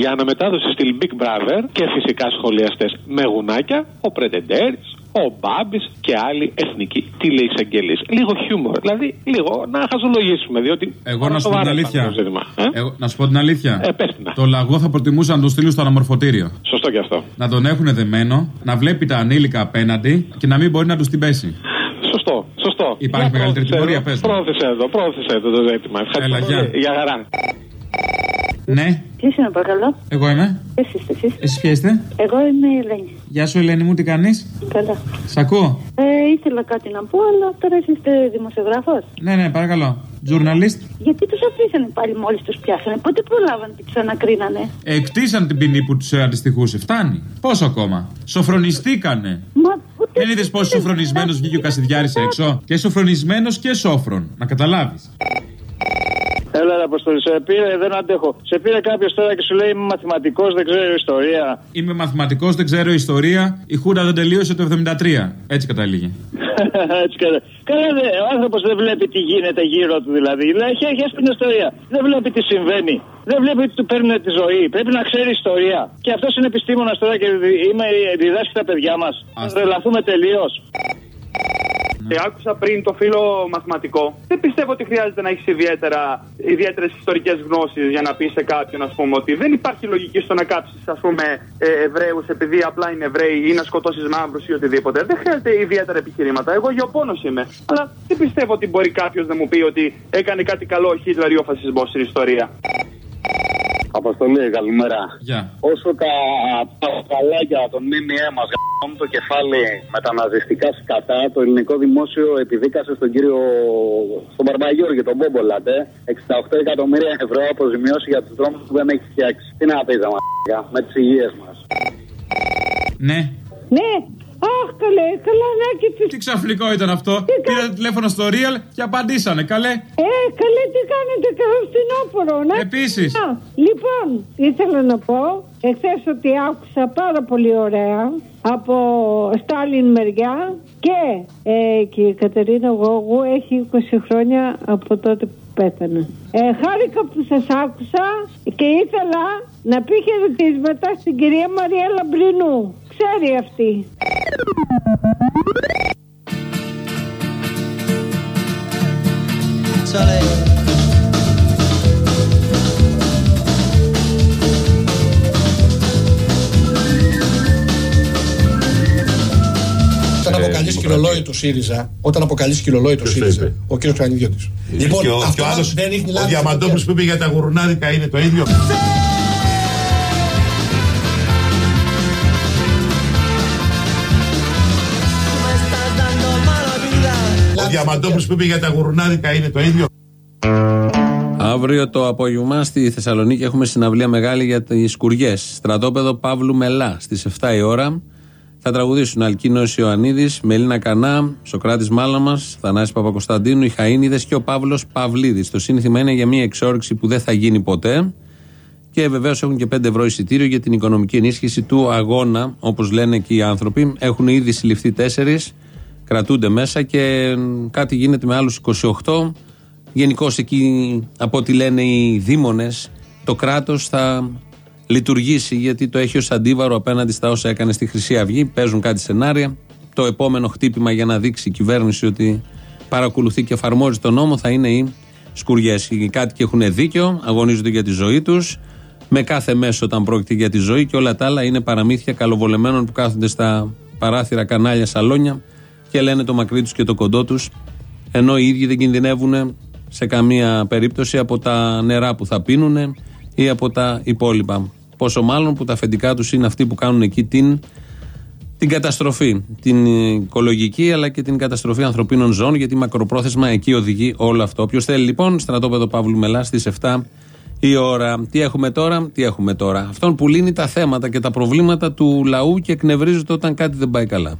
Speaker 19: για αναμετάδοση στυλ Big Brother και φυσικά σχολιαστές με γουνάκια. Ο Πρετεντέρη, ο Μπάμπης και άλλοι εθνικοί τηλεεισαγγελείς. Λίγο χιούμορ, δηλαδή λίγο να χαζολογήσουμε. Διότι
Speaker 20: Εγώ να σου πω την αλήθεια.
Speaker 19: το ζήτημα, ε;
Speaker 20: Εγώ, να σου πω την αλήθεια.
Speaker 19: Ε, πες την.
Speaker 20: Το λαγό θα προτιμούσα να τον στείλουν στο αναμορφωτήριο.
Speaker 19: Σωστό και αυτό.
Speaker 20: Να τον έχουν δεμένο, να βλέπει τα ανήλικα απέναντι και να μην μπορεί να τους την πέσει.
Speaker 19: Σωστό, σωστό.
Speaker 20: Υπάρχει
Speaker 19: Για
Speaker 20: μεγαλύτερη
Speaker 19: πρόθεσε
Speaker 20: τιμωρία,
Speaker 19: εδώ,
Speaker 20: πες μου.
Speaker 19: Πρόθεσε εδώ, πρόθεσε εδώ το ζήτημα. Ευχαριστώ
Speaker 20: Έλα,
Speaker 19: πολύ.
Speaker 20: γεια.
Speaker 19: Για χαρά.
Speaker 20: Ναι,
Speaker 21: Ποιο είναι, παρακαλώ;
Speaker 20: εγώ είμαι.
Speaker 21: Ποιος είστε εσείς;
Speaker 20: Εσείς ποιοι είστε;
Speaker 21: Εγώ είμαι η Ελένη.
Speaker 20: Γεια σου, Ελένη μου, τι κάνεις;
Speaker 21: Καλά.
Speaker 20: Σ' ακούω.
Speaker 21: Ε, ήθελα κάτι να πω, αλλά τώρα εσείς είστε δημοσιογράφος.
Speaker 20: Ναι, ναι, παρακαλώ. Journalist.
Speaker 21: Γιατί τους αφήσανε πάλι μόλις τους πιάσανε; Πότε προλάβανε και τους ανακρίνανε;
Speaker 20: Εκτίσαν την ποινή που τους αντιστοιχούσε. Φτάνει. Πόσο ακόμα. Σοφρονιστήκανε.
Speaker 21: Μα ούτε.
Speaker 20: Δεν είδες πόσο σοφρονισμένο βγήκε ο Κασιδιάρης έξω; Και σοφρονισμένος και σόφρον. Να καταλάβεις.
Speaker 22: Έλα, ρε Αποστολή, σε πήρε, δεν αντέχω. Σε πήρε κάποιος τώρα και σου λέει Είμαι μαθηματικός, δεν ξέρω ιστορία.
Speaker 20: Είμαι μαθηματικός, δεν ξέρω ιστορία. Η Χούρα δεν τελείωσε το 73. Έτσι καταλήγει.
Speaker 22: Έτσι καλά. Καλά, δε, ο άνθρωπος δεν βλέπει τι γίνεται γύρω του δηλαδή. Δηλαδή, έχει, έχει την ιστορία. Δεν βλέπει τι συμβαίνει. Δεν βλέπει ότι του παίρνουν τη ζωή. Πρέπει να ξέρει ιστορία. Και αυτός είναι επιστήμονας τώρα και δι- είμαι, διδάσκει τα παιδιά μας. Να τρελαθούμε τελείως.
Speaker 23: Και άκουσα πριν το φίλο μαθηματικό. Δεν πιστεύω ότι χρειάζεται να έχεις ιδιαίτερες ιστορικές γνώσεις για να πεις σε κάποιον, ας πούμε, ότι δεν υπάρχει λογική στο να κάψεις, ας πούμε, ε, Εβραίους επειδή απλά είναι Εβραίοι ή να σκοτώσεις μαύρους ή οτιδήποτε. Δεν χρειάζεται ιδιαίτερα επιχειρήματα. Εγώ γεωπόνο είμαι. Αλλά δεν πιστεύω ότι μπορεί κάποιος να μου πει ότι έκανε κάτι καλό ο Χίτλερ ή ο φασισμός στην ιστορία.
Speaker 24: Αποστολή, καλημέρα.
Speaker 20: Γεια.
Speaker 24: Όσο τα, τα καλάκια των ΜΜΕ μας γάμουν το κεφάλι με τα ναζιστικά σκατά, το ελληνικό δημόσιο επιδίκασε στον κύριο στον Μπαρμπαγιώργη, τον Μπόμπολατε, 68 εκατομμύρια ευρώ αποζημιώσει για τους δρόμους που δεν έχει φτιάξει. Τι να πεις, με τις υγείες μας.
Speaker 20: Ναι.
Speaker 25: Ναι, Αχ, καλέ, καλά, ναι, και τι.
Speaker 20: Τι ξαφνικό ήταν αυτό. Πήρα τηλέφωνο στο Real και απαντήσανε, καλέ.
Speaker 25: Ε, καλέ, τι κάνετε, καλό φθινόπωρο, ναι.
Speaker 20: Επίσης.
Speaker 25: Λοιπόν, ήθελα να πω εχθές ότι άκουσα πάρα πολύ ωραία από Στάλιν μεριά και, ε, και η Κατερίνα Γόγου έχει 20 χρόνια από τότε που πέθανε. Ε, χάρηκα που σας άκουσα και ήθελα να πει χαιρετίσματα στην κυρία Μαρία Λαμπρινού. Ξέρει αυτή.
Speaker 1: Όταν αποκαλείς κυρολόι του ΣΥΡΙΖΑ, όταν αποκαλείς κυρολόι του ΣΥΡΙΖΑ, ο κύριος Κρανιδιώτη.
Speaker 15: Λοιπόν, και ο,
Speaker 1: αυτό
Speaker 15: και ο, άλλος,
Speaker 1: δεν έχει
Speaker 15: ο
Speaker 1: λάβει.
Speaker 15: Διαμαντόπουλος που είπε για τα γουρνάδικα είναι το ίδιο. Διαμαντόπουλος που είπε για τα γουρνάδικα είναι το ίδιο.
Speaker 4: Αύριο το απόγευμα στη Θεσσαλονίκη έχουμε συναυλία μεγάλη για τις σκουριέ. Στρατόπεδο Παύλου Μελά στις 7 η ώρα. Θα τραγουδήσουν Αλκίνο Ιωαννίδης, Μελίνα Κανά, Σοκράτης Μάλαμας, Θανάσης Παπακοσταντίνου, οι Χαΐνιδε και ο Παύλος Παυλίδης. Το σύνθημα είναι για μια εξόρυξη που δεν θα γίνει ποτέ. Και βεβαίως έχουν και 5 ευρώ εισιτήριο για την οικονομική ενίσχυση του αγώνα, όπως λένε και οι άνθρωποι. Έχουν ήδη συλληφθεί 4, κρατούνται μέσα και κάτι γίνεται με άλλους 28. Γενικώ εκεί, από ό,τι λένε οι δήμονες, το κράτος θα λειτουργήσει γιατί το έχει ως αντίβαρο απέναντι στα όσα έκανε στη Χρυσή Αυγή. Παίζουν κάτι σενάρια. Το επόμενο χτύπημα για να δείξει η κυβέρνηση ότι παρακολουθεί και εφαρμόζει τον νόμο θα είναι οι σκουριές. Οι κάτοικοι έχουν δίκιο, αγωνίζονται για τη ζωή τους. Με κάθε μέσο όταν πρόκειται για τη ζωή και όλα τα άλλα είναι παραμύθια καλοβολεμένων που κάθονται στα παράθυρα, κανάλια, σαλόνια και λένε το μακρύ τους και το κοντό τους. Ενώ οι ίδιοι δεν κινδυνεύουν σε καμία περίπτωση από τα νερά που θα πίνουν ή από τα υπόλοιπα. Πόσο μάλλον που τα αφεντικά τους είναι αυτοί που κάνουν εκεί την, την καταστροφή. Την οικολογική αλλά και την καταστροφή ανθρωπίνων ζώων, γιατί μακροπρόθεσμα εκεί οδηγεί όλο αυτό. Όποιος θέλει λοιπόν, στρατόπεδο Παύλου Μελάς στις 7 η ώρα. Τι έχουμε τώρα, τι έχουμε τώρα; Αυτόν που λύνει τα θέματα και τα προβλήματα του λαού και εκνευρίζεται όταν κάτι δεν πάει καλά.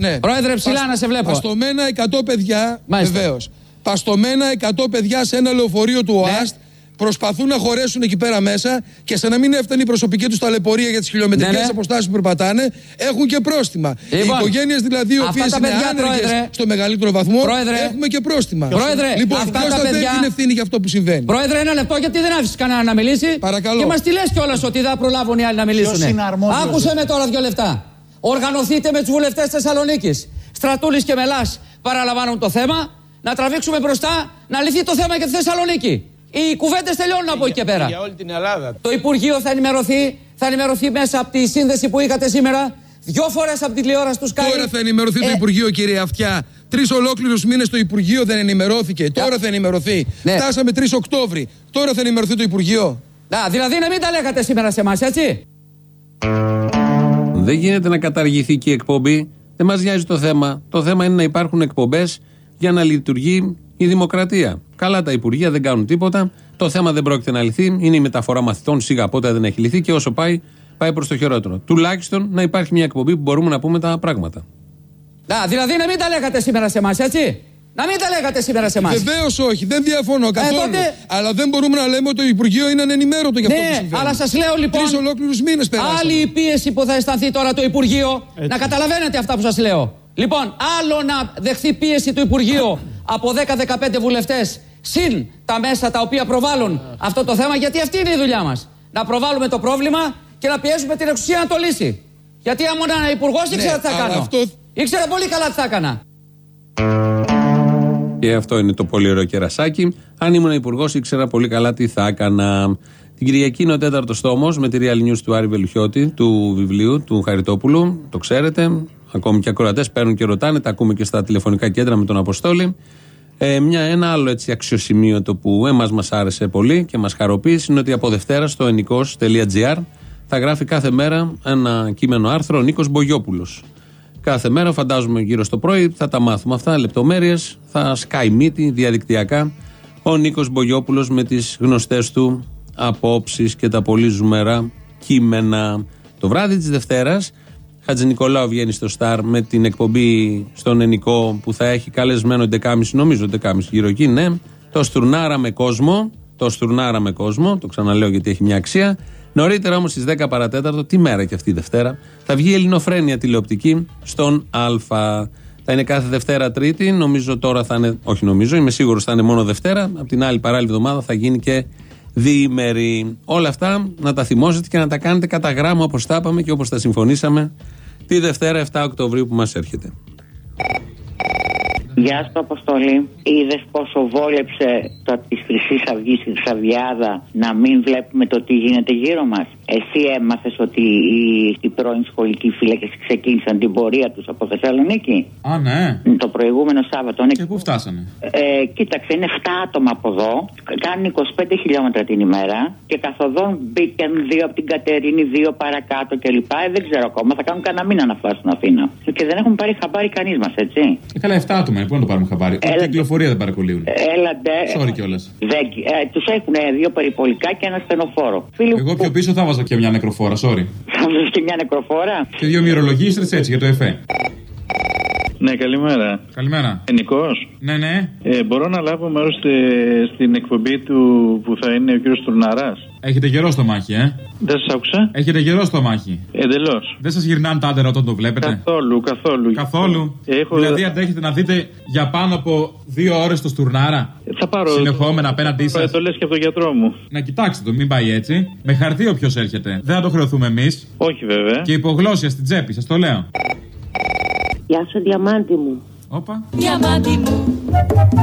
Speaker 26: Ναι.
Speaker 27: Πρόεδρε, ψηλά να σε βλέπω.
Speaker 26: Παστομένα 100 παιδιά,
Speaker 27: Μάλιστα.
Speaker 26: βεβαίως. Παστομένα 100 παιδιά σε ένα λεωφορείο του
Speaker 27: Ναι.
Speaker 26: ΟΑΣΤ προσπαθούν να χωρέσουν εκεί πέρα μέσα και σε να μην έφτανε η προσωπική τους ταλαιπωρία για τις χιλιομετρικές
Speaker 27: Ναι, ναι.
Speaker 26: αποστάσεις που περπατάνε, έχουν και πρόστιμα.
Speaker 27: Λοιπόν,
Speaker 26: οι οικογένειες δηλαδή, οι
Speaker 27: αυτά
Speaker 26: οποίες
Speaker 27: τα
Speaker 26: είναι
Speaker 27: παιδιά,
Speaker 26: άνεργες
Speaker 27: Πρόεδρε.
Speaker 26: στο μεγαλύτερο βαθμό,
Speaker 27: Πρόεδρε.
Speaker 26: έχουμε και πρόστιμα.
Speaker 27: Πρόεδρε,
Speaker 26: λοιπόν,
Speaker 27: αυτά
Speaker 26: ποιο
Speaker 27: τα
Speaker 26: θα φέρει
Speaker 27: παιδιά-
Speaker 26: την ευθύνη για αυτό που συμβαίνει.
Speaker 27: Πρόεδρε, ένα λεπτό, γιατί δεν άφησες κανένα να μιλήσει;
Speaker 26: Παρακαλώ.
Speaker 27: Και μας τη λες κιόλας ότι δεν θα προλάβουν οι άλλοι να μιλήσουν.
Speaker 26: Ποιος είναι αρμόδιος,
Speaker 27: Άκουσε με τώρα δύο λεπτά. Οργανωθείτε με τους βουλευτές Θεσσαλονίκης. Στρατούλης και Μελάς παραλαμβάνουν το θέμα. Να τραβήξουμε μπροστά να λυθεί το θέμα για τη Θεσσαλονίκη. Οι κουβέντες τελειώνουν από εκεί και πέρα.
Speaker 26: Για όλη την Ελλάδα.
Speaker 27: Το Υπουργείο θα ενημερωθεί, θα ενημερωθεί μέσα από τη σύνδεση που είχατε σήμερα. Δυο φορές από την τηλεόραση του Sky.
Speaker 26: Τώρα θα ενημερωθεί το
Speaker 27: Ε,
Speaker 26: Υπουργείο, κύριε Αυτιά. Τρεις ολόκληρους μήνες το Υπουργείο δεν ενημερώθηκε. Τώρα θα ενημερωθεί.
Speaker 27: Ναι.
Speaker 26: Φτάσαμε 3 Οκτώβρη. Τώρα θα ενημερωθεί το Υπουργείο.
Speaker 27: Να, δηλαδή να μην τα λέγατε σήμερα σε εμάς, έτσι;
Speaker 4: Δεν γίνεται να καταργηθεί και η εκπομπή. Δεν μας νοιάζει το θέμα. Το θέμα είναι να υπάρχουν εκπομπές για να λειτουργεί η δημοκρατία. Καλά τα υπουργεία δεν κάνουν τίποτα. Το θέμα δεν πρόκειται να λυθεί. Είναι η μεταφορά μαθητών. Σίγα πότε δεν έχει λυθεί και όσο πάει, πάει προς το χειρότερο. Τουλάχιστον να υπάρχει μια εκπομπή που μπορούμε να πούμε τα πράγματα.
Speaker 27: Να, δηλαδή να μην τα λέγατε σήμερα σε εμάς, έτσι; Να μην τα λέγατε σήμερα σε εμάς.
Speaker 26: Βεβαίως όχι, δεν διαφωνώ καθόλου.
Speaker 27: τότε-
Speaker 26: Αλλά δεν μπορούμε να λέμε ότι το Υπουργείο είναι ανενημέρωτο για αυτό που
Speaker 27: Ναι,
Speaker 26: συμβαίνει.
Speaker 27: αλλά σας λέω λοιπόν.
Speaker 26: Τρεις ολόκληρους μήνες περάσαμε.
Speaker 27: Άλλη η πίεση που θα αισθανθεί τώρα το Υπουργείο. Να καταλαβαίνετε αυτά που σας λέω. Λοιπόν, άλλο να δεχθεί πίεση του Υπουργείου από 10-15 βουλευτές συν τα μέσα τα οποία προβάλλουν αυτό το θέμα, γιατί αυτή είναι η δουλειά μας. Να προβάλλουμε το πρόβλημα και να πιέζουμε την εξουσία να το λύσει. Γιατί αν ήμουν υπουργός, ήξερα τι θα
Speaker 26: Ναι, αλλά
Speaker 27: κάνω.
Speaker 26: αυτό-
Speaker 27: Ήξερα πολύ καλά τι θα έκανα.
Speaker 4: Και αυτό είναι το πολύ ωραίο κερασάκι. Αν ήμουν υπουργός, ήξερα πολύ καλά τι θα έκανα. Την Κυριακή είναι ο τέταρτος τόμο με τη Real News του Άρη Βελουχιώτη, του βιβλίου του Χαριτόπουλου. Το ξέρετε. Ακόμη και ακροατές παίρνουν και ρωτάνε. Τα ακούμε και στα τηλεφωνικά κέντρα με τον Αποστόλη. Ε, μια, ένα άλλο έτσι αξιοσημείωτο που εμάς μας άρεσε πολύ και μας χαροποίησε είναι ότι από Δευτέρα στο ενικό.gr θα γράφει κάθε μέρα ένα κείμενο άρθρο ο Νίκος Μπογιόπουλος. Κάθε μέρα, φαντάζομαι γύρω στο πρωί, θα τα μάθουμε αυτά, λεπτομέρειες. Θα σκάει μύτη διαδικτυακά ο Νίκος Μπογιόπουλος με τις γνωστές του απόψεις και τα πολύ ζουμερά κείμενα. Το βράδυ της Δευτέρας, Χατζη Νικολάου βγαίνει στο Σταρ με την εκπομπή στον Ενικό που θα έχει καλεσμένο 11.30, νομίζω 11.30 γύρω εκεί, ναι. Το Στουρνάρα με κόσμο. Το Στουρνάρα με κόσμο, το ξαναλέω γιατί έχει μια αξία. Νωρίτερα όμως στις 10 παρατέταρτο, τη μέρα και αυτή η Δευτέρα, θα βγει η Ελληνοφρένεια τηλεοπτική στον Α. Θα είναι κάθε Δευτέρα Τρίτη. Νομίζω τώρα θα είναι. Όχι νομίζω, είμαι σίγουρος θα είναι μόνο Δευτέρα. Από την άλλη παράλληλη εβδομάδα θα γίνει και διήμερη. Όλα αυτά να τα θυμόσετε και να τα κάνετε κατά γράμμα όπως τα είπαμε και όπως τα συμφωνήσαμε τη Δευτέρα 7 Οκτωβρίου που μας έρχεται.
Speaker 28: Γεια σου, Αποστολή. Είδες πόσο βόλεψε το τη Χρυσή Αυγή στη Ξαβιάδα να μην βλέπουμε το τι γίνεται γύρω μας; Εσύ έμαθες ότι οι, οι πρώην σχολικοί φύλακες ξεκίνησαν την πορεία τους από Θεσσαλονίκη;
Speaker 20: Α, ναι.
Speaker 28: Το προηγούμενο Σάββατο.
Speaker 20: Και πού φτάσανε;
Speaker 28: Ε, κοίταξε, είναι 7 άτομα από εδώ. Κάνουν 25 χιλιόμετρα την ημέρα. Και καθοδόν μπήκαν δύο από την Κατερίνη, δύο παρακάτω κλπ. Ε, δεν ξέρω ακόμα. Θα κάνουν κανένα μήνα να φτάσουν στην Αθήνα. Και δεν έχουν πάρει χαμπάρι κανείς μας, έτσι.
Speaker 20: Ε, καλά, 7 άτομα, είναι, πού να το πάρουμε χαμπάρι. Ούτε
Speaker 28: Έλα.
Speaker 20: την κυκλοφορία δεν παρακολουθούν.
Speaker 28: Έλαντε.
Speaker 20: Sorry κιόλας.
Speaker 28: Δεν, ε, τους έχουν δύο περιπολικά και ένα στενοφόρο. Φίλοι
Speaker 20: Εγώ πιο πίσω θα βάζα και μια νεκροφόρα, sorry.
Speaker 28: θα βρει και μια νεκροφόρα.
Speaker 20: Και δύο μυρολογίστρες έτσι για το ΕΦΕ.
Speaker 29: Ναι, καλημέρα.
Speaker 20: Καλημέρα.
Speaker 29: Ενικό.
Speaker 20: Ναι, ναι.
Speaker 29: Ε, μπορώ να λάβω μέρος στην εκπομπή του που θα είναι ο κύριος Τουρναράς;
Speaker 20: Έχετε καιρό στο μάχη, ε;
Speaker 29: Δεν σας άκουσα.
Speaker 20: Έχετε καιρό στο μάχη.
Speaker 29: Εντελώς.
Speaker 20: Δεν σας γυρνάνε τα άντερα όταν το βλέπετε;
Speaker 29: Καθόλου, καθόλου.
Speaker 20: Καθόλου.
Speaker 29: Έχω...
Speaker 20: Δηλαδή αντέχετε να δείτε για πάνω από δύο ώρες το στουρνάρα;
Speaker 29: Θα πάρω.
Speaker 20: Συνεχόμενα απέναντί σας;
Speaker 29: Το λες και από τον γιατρό μου.
Speaker 20: Να κοιτάξτε το, μην πάει έτσι. Με χαρτί όποιος έρχεται. Δεν θα το χρεωθούμε εμείς.
Speaker 29: Όχι βέβαια.
Speaker 20: Και υπογλώσια στην τσέπη, σας το λέω.
Speaker 21: Γεια σου, διαμάντι μου.
Speaker 20: Όπα.
Speaker 30: Διαμάντι μου,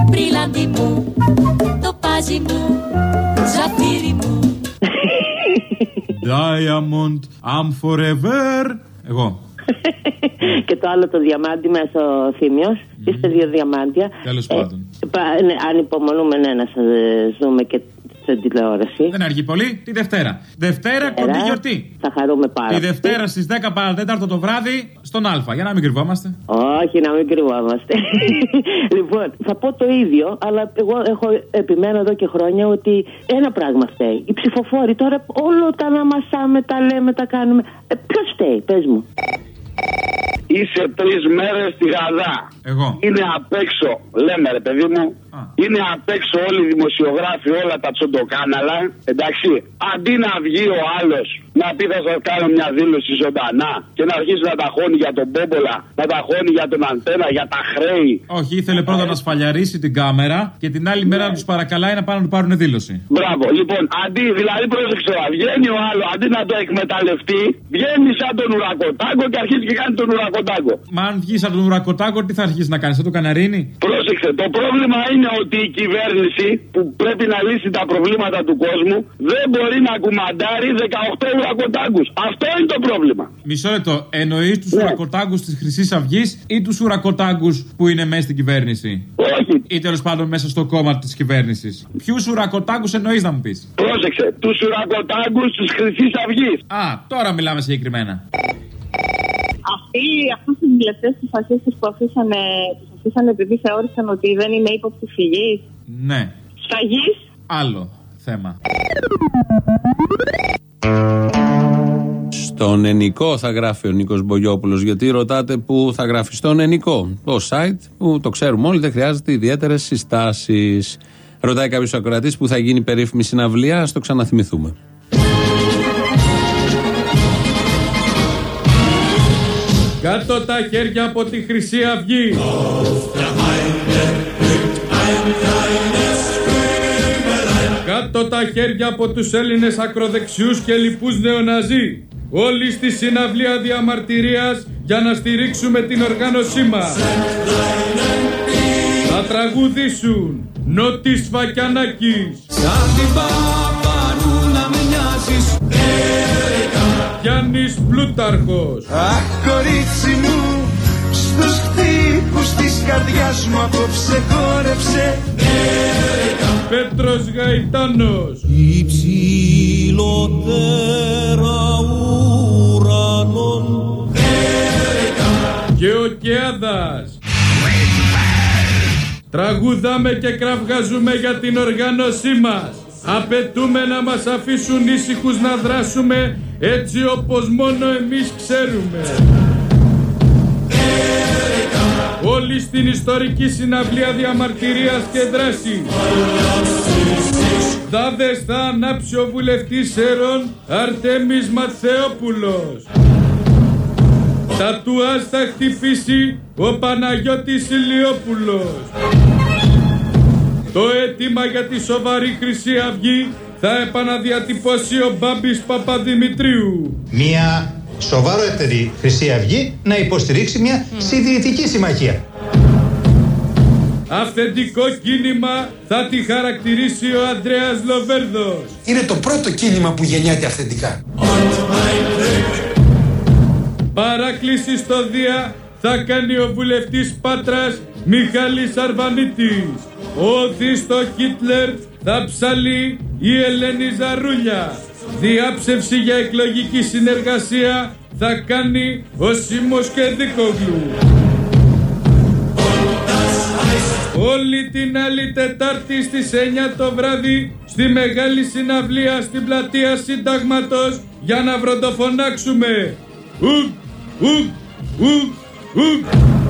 Speaker 30: μπριλάντι μου, το πάζι μου, ζαφύρι μου.
Speaker 20: Diamond, I'm forever. Εγώ.
Speaker 21: και το άλλο το διαμάντι μέσα ο Θήμιος. Είστε δύο διαμάντια.
Speaker 20: Τέλος πάντων.
Speaker 21: Πα- ναι, ανυπομονούμε ναι, να σας δούμε και στην τηλεόραση.
Speaker 20: Δεν αργεί πολύ. Τη Δευτέρα. Δευτέρα κοντή γιορτή.
Speaker 21: Θα χαρούμε πάρα
Speaker 20: Τη
Speaker 21: πολύ.
Speaker 20: Δευτέρα στις 10 παρατέταρτο το βράδυ στον Α. Για να μην κρυβόμαστε.
Speaker 21: Όχι, να μην κρυβόμαστε. λοιπόν, θα πω το ίδιο, αλλά εγώ έχω επιμένω εδώ και χρόνια ότι ένα πράγμα φταίει. Οι ψηφοφόροι τώρα όλο τα αναμασάμε, τα λέμε, τα κάνουμε. Ε, Ποιος φταίει, πες μου.
Speaker 24: Είσαι τρεις μέρες στη Γαδά.
Speaker 20: Εγώ.
Speaker 24: Είναι απ' έξω, λέμε ρε παιδί μου, είναι απ' έξω όλοι οι δημοσιογράφοι, όλα τα τσοντοκάναλα. Εντάξει, αντί να βγει ο άλλος να πει θα σας κάνω μια δήλωση ζωντανά και να αρχίσει να τα χώνει για τον Μπόμπολα, να τα χώνει για τον Αντένα, για τα χρέη.
Speaker 20: Όχι, ήθελε πρώτα να σφαλιαρίσει την κάμερα και την άλλη μέρα να τους παρακαλάει να πάνε να του πάρουν δήλωση.
Speaker 24: Μπράβο, λοιπόν, αντί, δηλαδή πρόσεξε τώρα, βγαίνει ο άλλο, αντί να το εκμεταλλευτεί, βγαίνει σαν τον ουρακοτάγκο και αρχίζει και κάνει τον ουρακοτάγκο.
Speaker 20: Μα αν βγεις από τον ουρακοτάκο, τι θα αρχίσεις να κάνεις, θα το καναρίνι.
Speaker 24: Πρόσεξε, το πρόβλημα είναι ότι η κυβέρνηση που πρέπει να λύσει τα προβλήματα του κόσμου δεν μπορεί να κουμαντάρει 18 ουρακοτάγκους. Αυτό είναι το πρόβλημα.
Speaker 20: Μισό λεπτό. Εννοείς τους ναι. ουρακοτάγκους της Χρυσής Αυγής ή τους ουρακοτάγκους που είναι μέσα στην κυβέρνηση;
Speaker 24: Όχι.
Speaker 20: Ή τέλος πάντων μέσα στο κόμμα της κυβέρνησης; Ποιους ουρακοτάγκους εννοείς να μου πεις;
Speaker 24: Πρόσεξε, τους ουρακοτάγκους της Χρυσής Αυγής.
Speaker 20: Α, τώρα μιλάμε συγκεκριμένα.
Speaker 31: Αυτοί, αυτούς τους βουλευτές τους φασίστες που αφήσανε, τους αφήσανε επειδή θεώρησαν ότι δεν είναι ύποπτη φυγής.
Speaker 20: Ναι.
Speaker 31: Σφαγής.
Speaker 20: Άλλο θέμα.
Speaker 4: Στον Ενικό θα γράφει ο Νίκος Μπογιόπουλος. Γιατί ρωτάτε πού θα γράφει. Στον Ενικό. Το site που το ξέρουμε όλοι, δεν χρειάζεται ιδιαίτερες συστάσεις. Ρωτάει κάποιος ακροατής που θα γίνει περίφημη συναυλία, ας το ξαναθυμηθούμε.
Speaker 18: Κάτω τα χέρια από τη Χρυσή Αυγή. Κάτω τα χέρια από τους Έλληνες ακροδεξιούς και λοιπούς νεοναζί. Όλοι στη συναυλία διαμαρτυρίας για να στηρίξουμε την οργάνωσή μας. θα τραγουδήσουν Νότης Φακιανάκης
Speaker 30: Σαν την
Speaker 18: Γιάννης Πλούταρχος.
Speaker 30: Αχ κορίτσι μου Στους χτύπους της καρδιάς μου απόψε χόρεψε.
Speaker 18: Πέτρος Γαϊτάνος.
Speaker 30: Υψηλότερα ουρανών.
Speaker 18: Και ο Κεάδας. Τραγουδάμε και κραυγάζουμε για την οργάνωσή μας Απαιτούμε να μας αφήσουν ήσυχους να δράσουμε έτσι όπως μόνο εμείς ξέρουμε. Όλοι στην ιστορική συναυλία διαμαρτυρίας και δράσης. Δάδες θα ανάψει ο βουλευτής Ερών Αρτέμις Ματθεόπουλος. Τατουάζ θα χτυπήσει ο Παναγιώτης Ηλιόπουλος Το αίτημα για τη σοβαρή Χρυσή Αυγή θα επαναδιατυπώσει ο Μπάμπης Παπαδημητρίου
Speaker 32: Μια σοβαρότερη Χρυσή Αυγή να υποστηρίξει μια συντηρητική συμμαχία.
Speaker 18: Αυθεντικό κίνημα θα τη χαρακτηρίσει ο Ανδρέας Λοβέρδος
Speaker 26: Είναι το πρώτο κίνημα που γεννιέται αυθεντικά.
Speaker 18: Παράκληση στο Δία θα κάνει ο βουλευτής Πάτρας Μιχάλης Αρβανίτης. Όθη στο Χίτλερ θα ψαλεί η Ελένη Ζαρούλια. Διάψευση για εκλογική συνεργασία θα κάνει ο Σίμος Κεδίκογλου. Όλη την άλλη Τετάρτη στις 9 το βράδυ στη μεγάλη συναυλία στην πλατεία Συντάγματος για να βροντοφωνάξουμε. Ουκ, ουκ, ουκ, ουκ.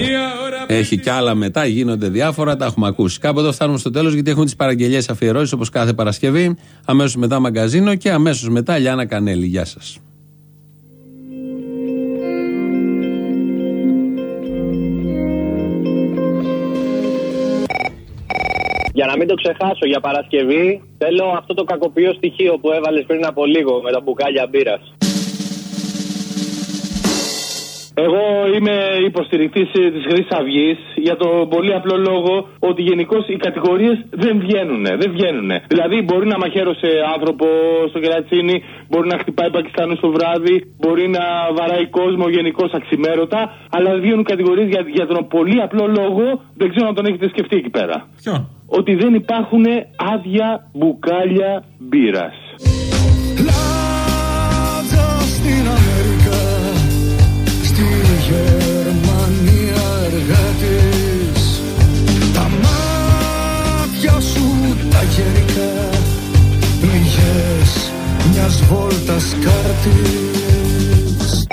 Speaker 18: Μία ώρα
Speaker 4: Έχει κι άλλα μετά, γίνονται διάφορα, τα έχουμε ακούσει. Κάπου εδώ φτάνουμε στο τέλος, γιατί έχουμε τις παραγγελίες αφιερώσεις όπως κάθε Παρασκευή. Αμέσως μετά μαγκαζίνο και αμέσως μετά Λιάνα Κανέλη. Γεια σας.
Speaker 33: Για να μην το ξεχάσω για Παρασκευή, θέλω αυτό το κακοποιό στοιχείο που έβαλες πριν από λίγο με τα μπουκάλια μπύρας.
Speaker 34: Εγώ είμαι υποστηρικτής της Χρυσής Αυγής για τον πολύ απλό λόγο ότι γενικώ οι κατηγορίες δεν βγαίνουν. Δεν βγαίνουν. Δηλαδή, μπορεί να μαχαίρωσε άνθρωπο στο κερατσίνι, μπορεί να χτυπάει Πακιστάνους το βράδυ, μπορεί να βαράει κόσμο γενικώς αξιμέρωτα, αλλά δεν βγαίνουν κατηγορίες για, για τον πολύ απλό λόγο, δεν ξέρω αν τον έχετε σκεφτεί εκεί πέρα.
Speaker 20: Ποιον;
Speaker 34: Ότι δεν υπάρχουν άδεια μπουκάλια
Speaker 30: μπύρας. Μιας βόλτας κάρτης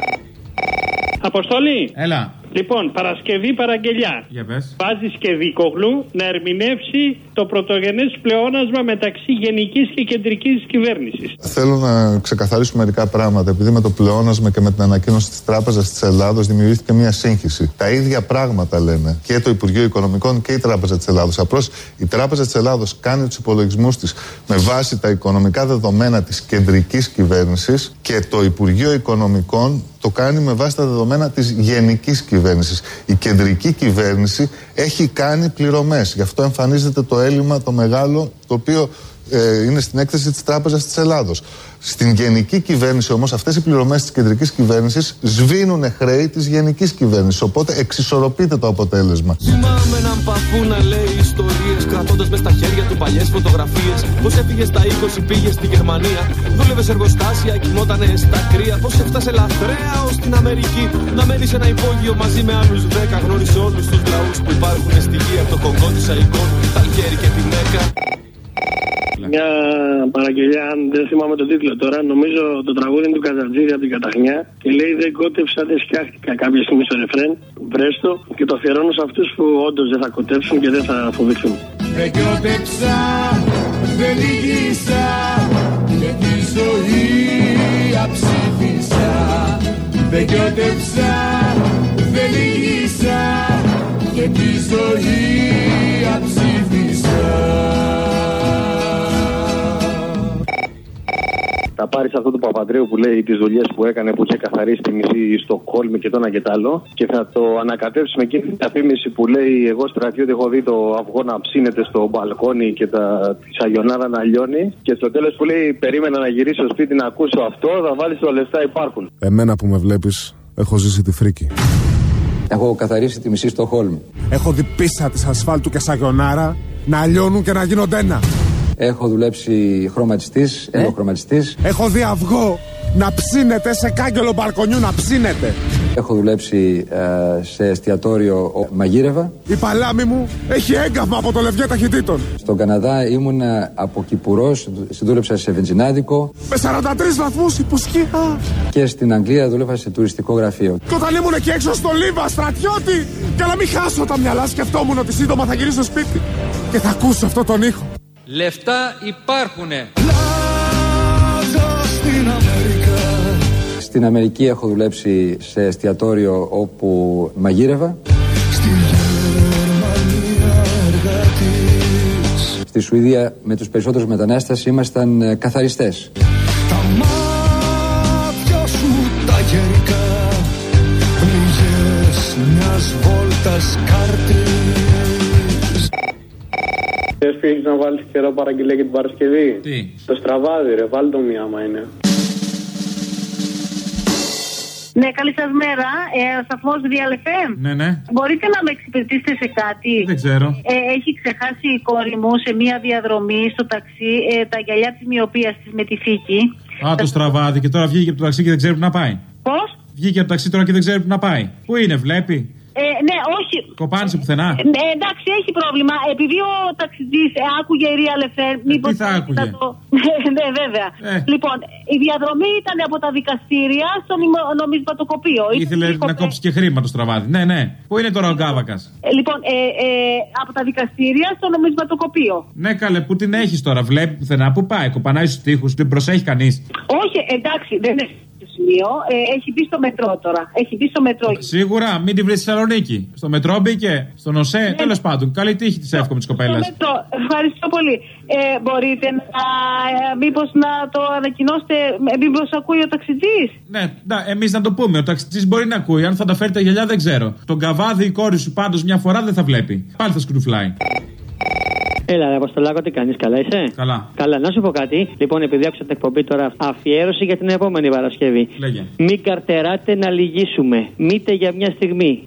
Speaker 35: Αποστολή.
Speaker 20: Έλα.
Speaker 35: Λοιπόν, Παρασκευή παραγγελιά.
Speaker 20: Για πες.
Speaker 35: Βάζεις και Δικογλου να ερμηνεύσει το πρωτογενές πλεόνασμα μεταξύ γενικής και κεντρικής κυβέρνησης.
Speaker 36: Θέλω να ξεκαθαρίσω μερικά πράγματα. Επειδή με το πλεόνασμα και με την ανακοίνωση της Τράπεζας της Ελλάδος δημιουργήθηκε μια σύγχυση. Τα ίδια πράγματα λένε και το Υπουργείο Οικονομικών και η Τράπεζα της Ελλάδος. Απλώς η Τράπεζα της Ελλάδος κάνει τους υπολογισμούς της με βάση τα οικονομικά δεδομένα της κεντρικής κυβέρνησης και το Υπουργείο Οικονομικών το κάνει με βάση τα δεδομένα της γενικής κυβέρνησης. Η κεντρική κυβέρνηση έχει κάνει πληρωμές. Γι' αυτό εμφανίζεται το έλλειμμα το μεγάλο το οποίο ε, είναι στην έκθεση της Τράπεζας της Ελλάδος. Στην γενική κυβέρνηση όμως αυτές οι πληρωμές της κεντρικής κυβέρνησης σβήνουν χρέη της γενικής κυβέρνησης. Οπότε εξισορροπείται το αποτέλεσμα.
Speaker 37: Θυμάμαι έναν παππού να λέει ιστορίες Κρατώντας μες στα χέρια του παλιές φωτογραφίες. Πως έφυγες στα 20, πήγες στη Γερμανία. Δούλευες σε εργοστάσια, κοιμότανες στα κρύα. Πως έφτασε λαθρέα ως την Αμερική. Να μένεις σε ένα υπόγειο μαζί με άλλους 10 Γνώρισε όλους τους λαούς που υπάρχουν στη γη. Από το Κονγκό της Αϊκών, τα Αλγέρι και τη Μέκα.
Speaker 35: Μια παραγγελιά, αν δεν θυμάμαι τον τίτλο τώρα, νομίζω το τραγούδι είναι του Καζατζήρη από την Καταχνιά. Και λέει Δεν κότεψα, δεν σκιάχτηκα κάποια στιγμή στο ρεφρέν. Βρέστο. Και το αφιερώνω σε αυτούς που όντως δεν θα κοτέψουν και δεν θα φοβηθούν.
Speaker 30: Δεν κιότεψα, δεν λυγίσα και τη ζωή αψήφισα. Δεν κιότεψα, δεν λυγίσα και τη ζωή αψήφισα.
Speaker 33: Τα να πάρεις αυτό του Παπαντρέου που λέει τις δουλειές που έκανε που είχε καθαρίσει τη μισή στο Χόλμη και το ένα και το άλλο και θα το ανακατέψει με εκείνη την διαφήμιση που λέει Εγώ στρατιώτη έχω δει το αυγό να ψήνεται στο μπαλκόνι και τα, τη σαγιονάρα να λιώνει και στο τέλος που λέει Περίμενα να γυρίσω στο σπίτι να ακούσω αυτό, θα βάλεις το λεφτά υπάρχουν.
Speaker 38: Εμένα που με βλέπεις, έχω ζήσει τη φρίκη.
Speaker 39: Έχω καθαρίσει τη μισή στο Χόλμη.
Speaker 38: Έχω δει πίσα της ασφάλτου και σαγιονάρα να λιώνουν και να γίνονται ένα.
Speaker 39: Έχω δουλέψει χρωματιστής, ενδοχρωματιστή.
Speaker 38: Έχω δει αυγό να ψήνεται σε κάγκελο μπαλκονιού να ψήνεται.
Speaker 39: Έχω δουλέψει ε, σε εστιατόριο ο- μαγείρευα.
Speaker 38: Η παλάμη μου έχει έγκαυμα από το λευγέ ταχυτήτων.
Speaker 39: Στον Καναδά ήμουν από κυπουρό, δούλεψα σε βενζινάδικο
Speaker 38: Με 43 βαθμούς υποσχεία.
Speaker 39: και στην Αγγλία δούλευα σε τουριστικό γραφείο.
Speaker 38: Και όταν ήμουν εκεί έξω στο Λίβα, στρατιώτη, για να μην χάσω τα μυαλά, σκεφτόμουν ότι σύντομα θα γυρίσω σπίτι και θα ακούσω αυτό τον ήχο.
Speaker 27: Λεφτά υπάρχουνε.
Speaker 30: στην Αμερική
Speaker 39: Στην Αμερική έχω δουλέψει σε εστιατόριο όπου μαγείρευα.
Speaker 30: Στη Γερμανία εργατής
Speaker 39: Στη Σουηδία με τους περισσότερους μετανάστες ήμασταν ε, καθαριστές.
Speaker 30: Τα μάτια σου τα γερικά Πληγές μιας βόλτας
Speaker 33: Θε πήγες να βάλεις καιρό παραγγελία για την Παρασκευή;
Speaker 20: Τι;
Speaker 33: Το στραβάδι, ρε, βάλει το μία άμα είναι.
Speaker 31: Ναι, καλή σας μέρα. Ε, Σταθμός Διαλεφέμ.
Speaker 20: Ναι, ναι.
Speaker 31: Μπορείτε να με εξυπηρετήσετε σε κάτι;
Speaker 20: Δεν ξέρω.
Speaker 31: Ε, έχει ξεχάσει η κόρη μου σε μία διαδρομή στο ταξί ε, τα γυαλιά της μοιοπίας της με τη θήκη.
Speaker 20: Α, το στραβάδι και τώρα βγήκε από το ταξί και δεν ξέρει που να πάει.
Speaker 31: Πώς;
Speaker 20: Βγήκε από το ταξί τώρα και δεν ξέρει που να πάει. Πού είναι, βλέπει;
Speaker 31: Ε, ναι, όχι.
Speaker 20: Κοπάνισε πουθενά.
Speaker 31: Ε, ναι, εντάξει, έχει πρόβλημα. Επειδή ο ταξιτζής ε, άκουγε η Ρία Λεφέρ, μήπως.
Speaker 20: τι θα άκουγε;
Speaker 31: Το... ναι, βέβαια.
Speaker 20: Ε.
Speaker 31: Λοιπόν, η διαδρομή ήταν από τα δικαστήρια στο νομι- νομισματοκοπείο.
Speaker 20: Ήθελε
Speaker 31: Ήταν
Speaker 20: να κόψει και χρήμα το στραβάδι. Ναι, ναι. Πού είναι τώρα ο Γκάβακας;
Speaker 31: Ε, λοιπόν, ε, ε, από τα δικαστήρια στο νομισματοκοπείο.
Speaker 20: Ναι, καλέ, πού την έχεις τώρα; Βλέπεις πουθενά; Πού πάει, κοπανάει στους τοίχους, δεν προσέχει κανείς;
Speaker 31: Όχι, εντάξει, δεν έχει στο σημείο. Ε, έχει μπει στο μετρό τώρα. Έχει μπει στο μετρό.
Speaker 20: Σίγουρα, μην την βρεις στη Θεσσαλονίκη. Στο μετρό μπήκε, στο νοσέ.
Speaker 31: Ναι.
Speaker 20: Τέλος πάντων, καλή τύχη της εύχομαι της
Speaker 31: Στο
Speaker 20: κοπέλας.
Speaker 31: μετρό. Ευχαριστώ πολύ. Ε, μπορείτε να, ε, μήπως να το ανακοινώσετε, ε, μήπως ακούει ο ταξιτζής;
Speaker 20: Ναι, εμείς να το πούμε. Ο ταξιτζής μπορεί να ακούει. Αν θα τα φέρει τα γυαλιά δεν ξέρω. Τον καβάδι η κόρη σου πάντως μια φορά δεν θα βλέπει. Πάλι θα σκρουφλάει.
Speaker 40: Έλα, ρε Αποστολάκο, τι κάνεις, καλά είσαι;
Speaker 20: Καλά.
Speaker 40: Καλά, να σου πω κάτι. Λοιπόν, επειδή άκουσα την εκπομπή τώρα, αφιέρωση για την επόμενη Παρασκευή.
Speaker 20: Λέγε.
Speaker 40: Μην καρτεράτε να λυγίσουμε. Μήτε για μια στιγμή.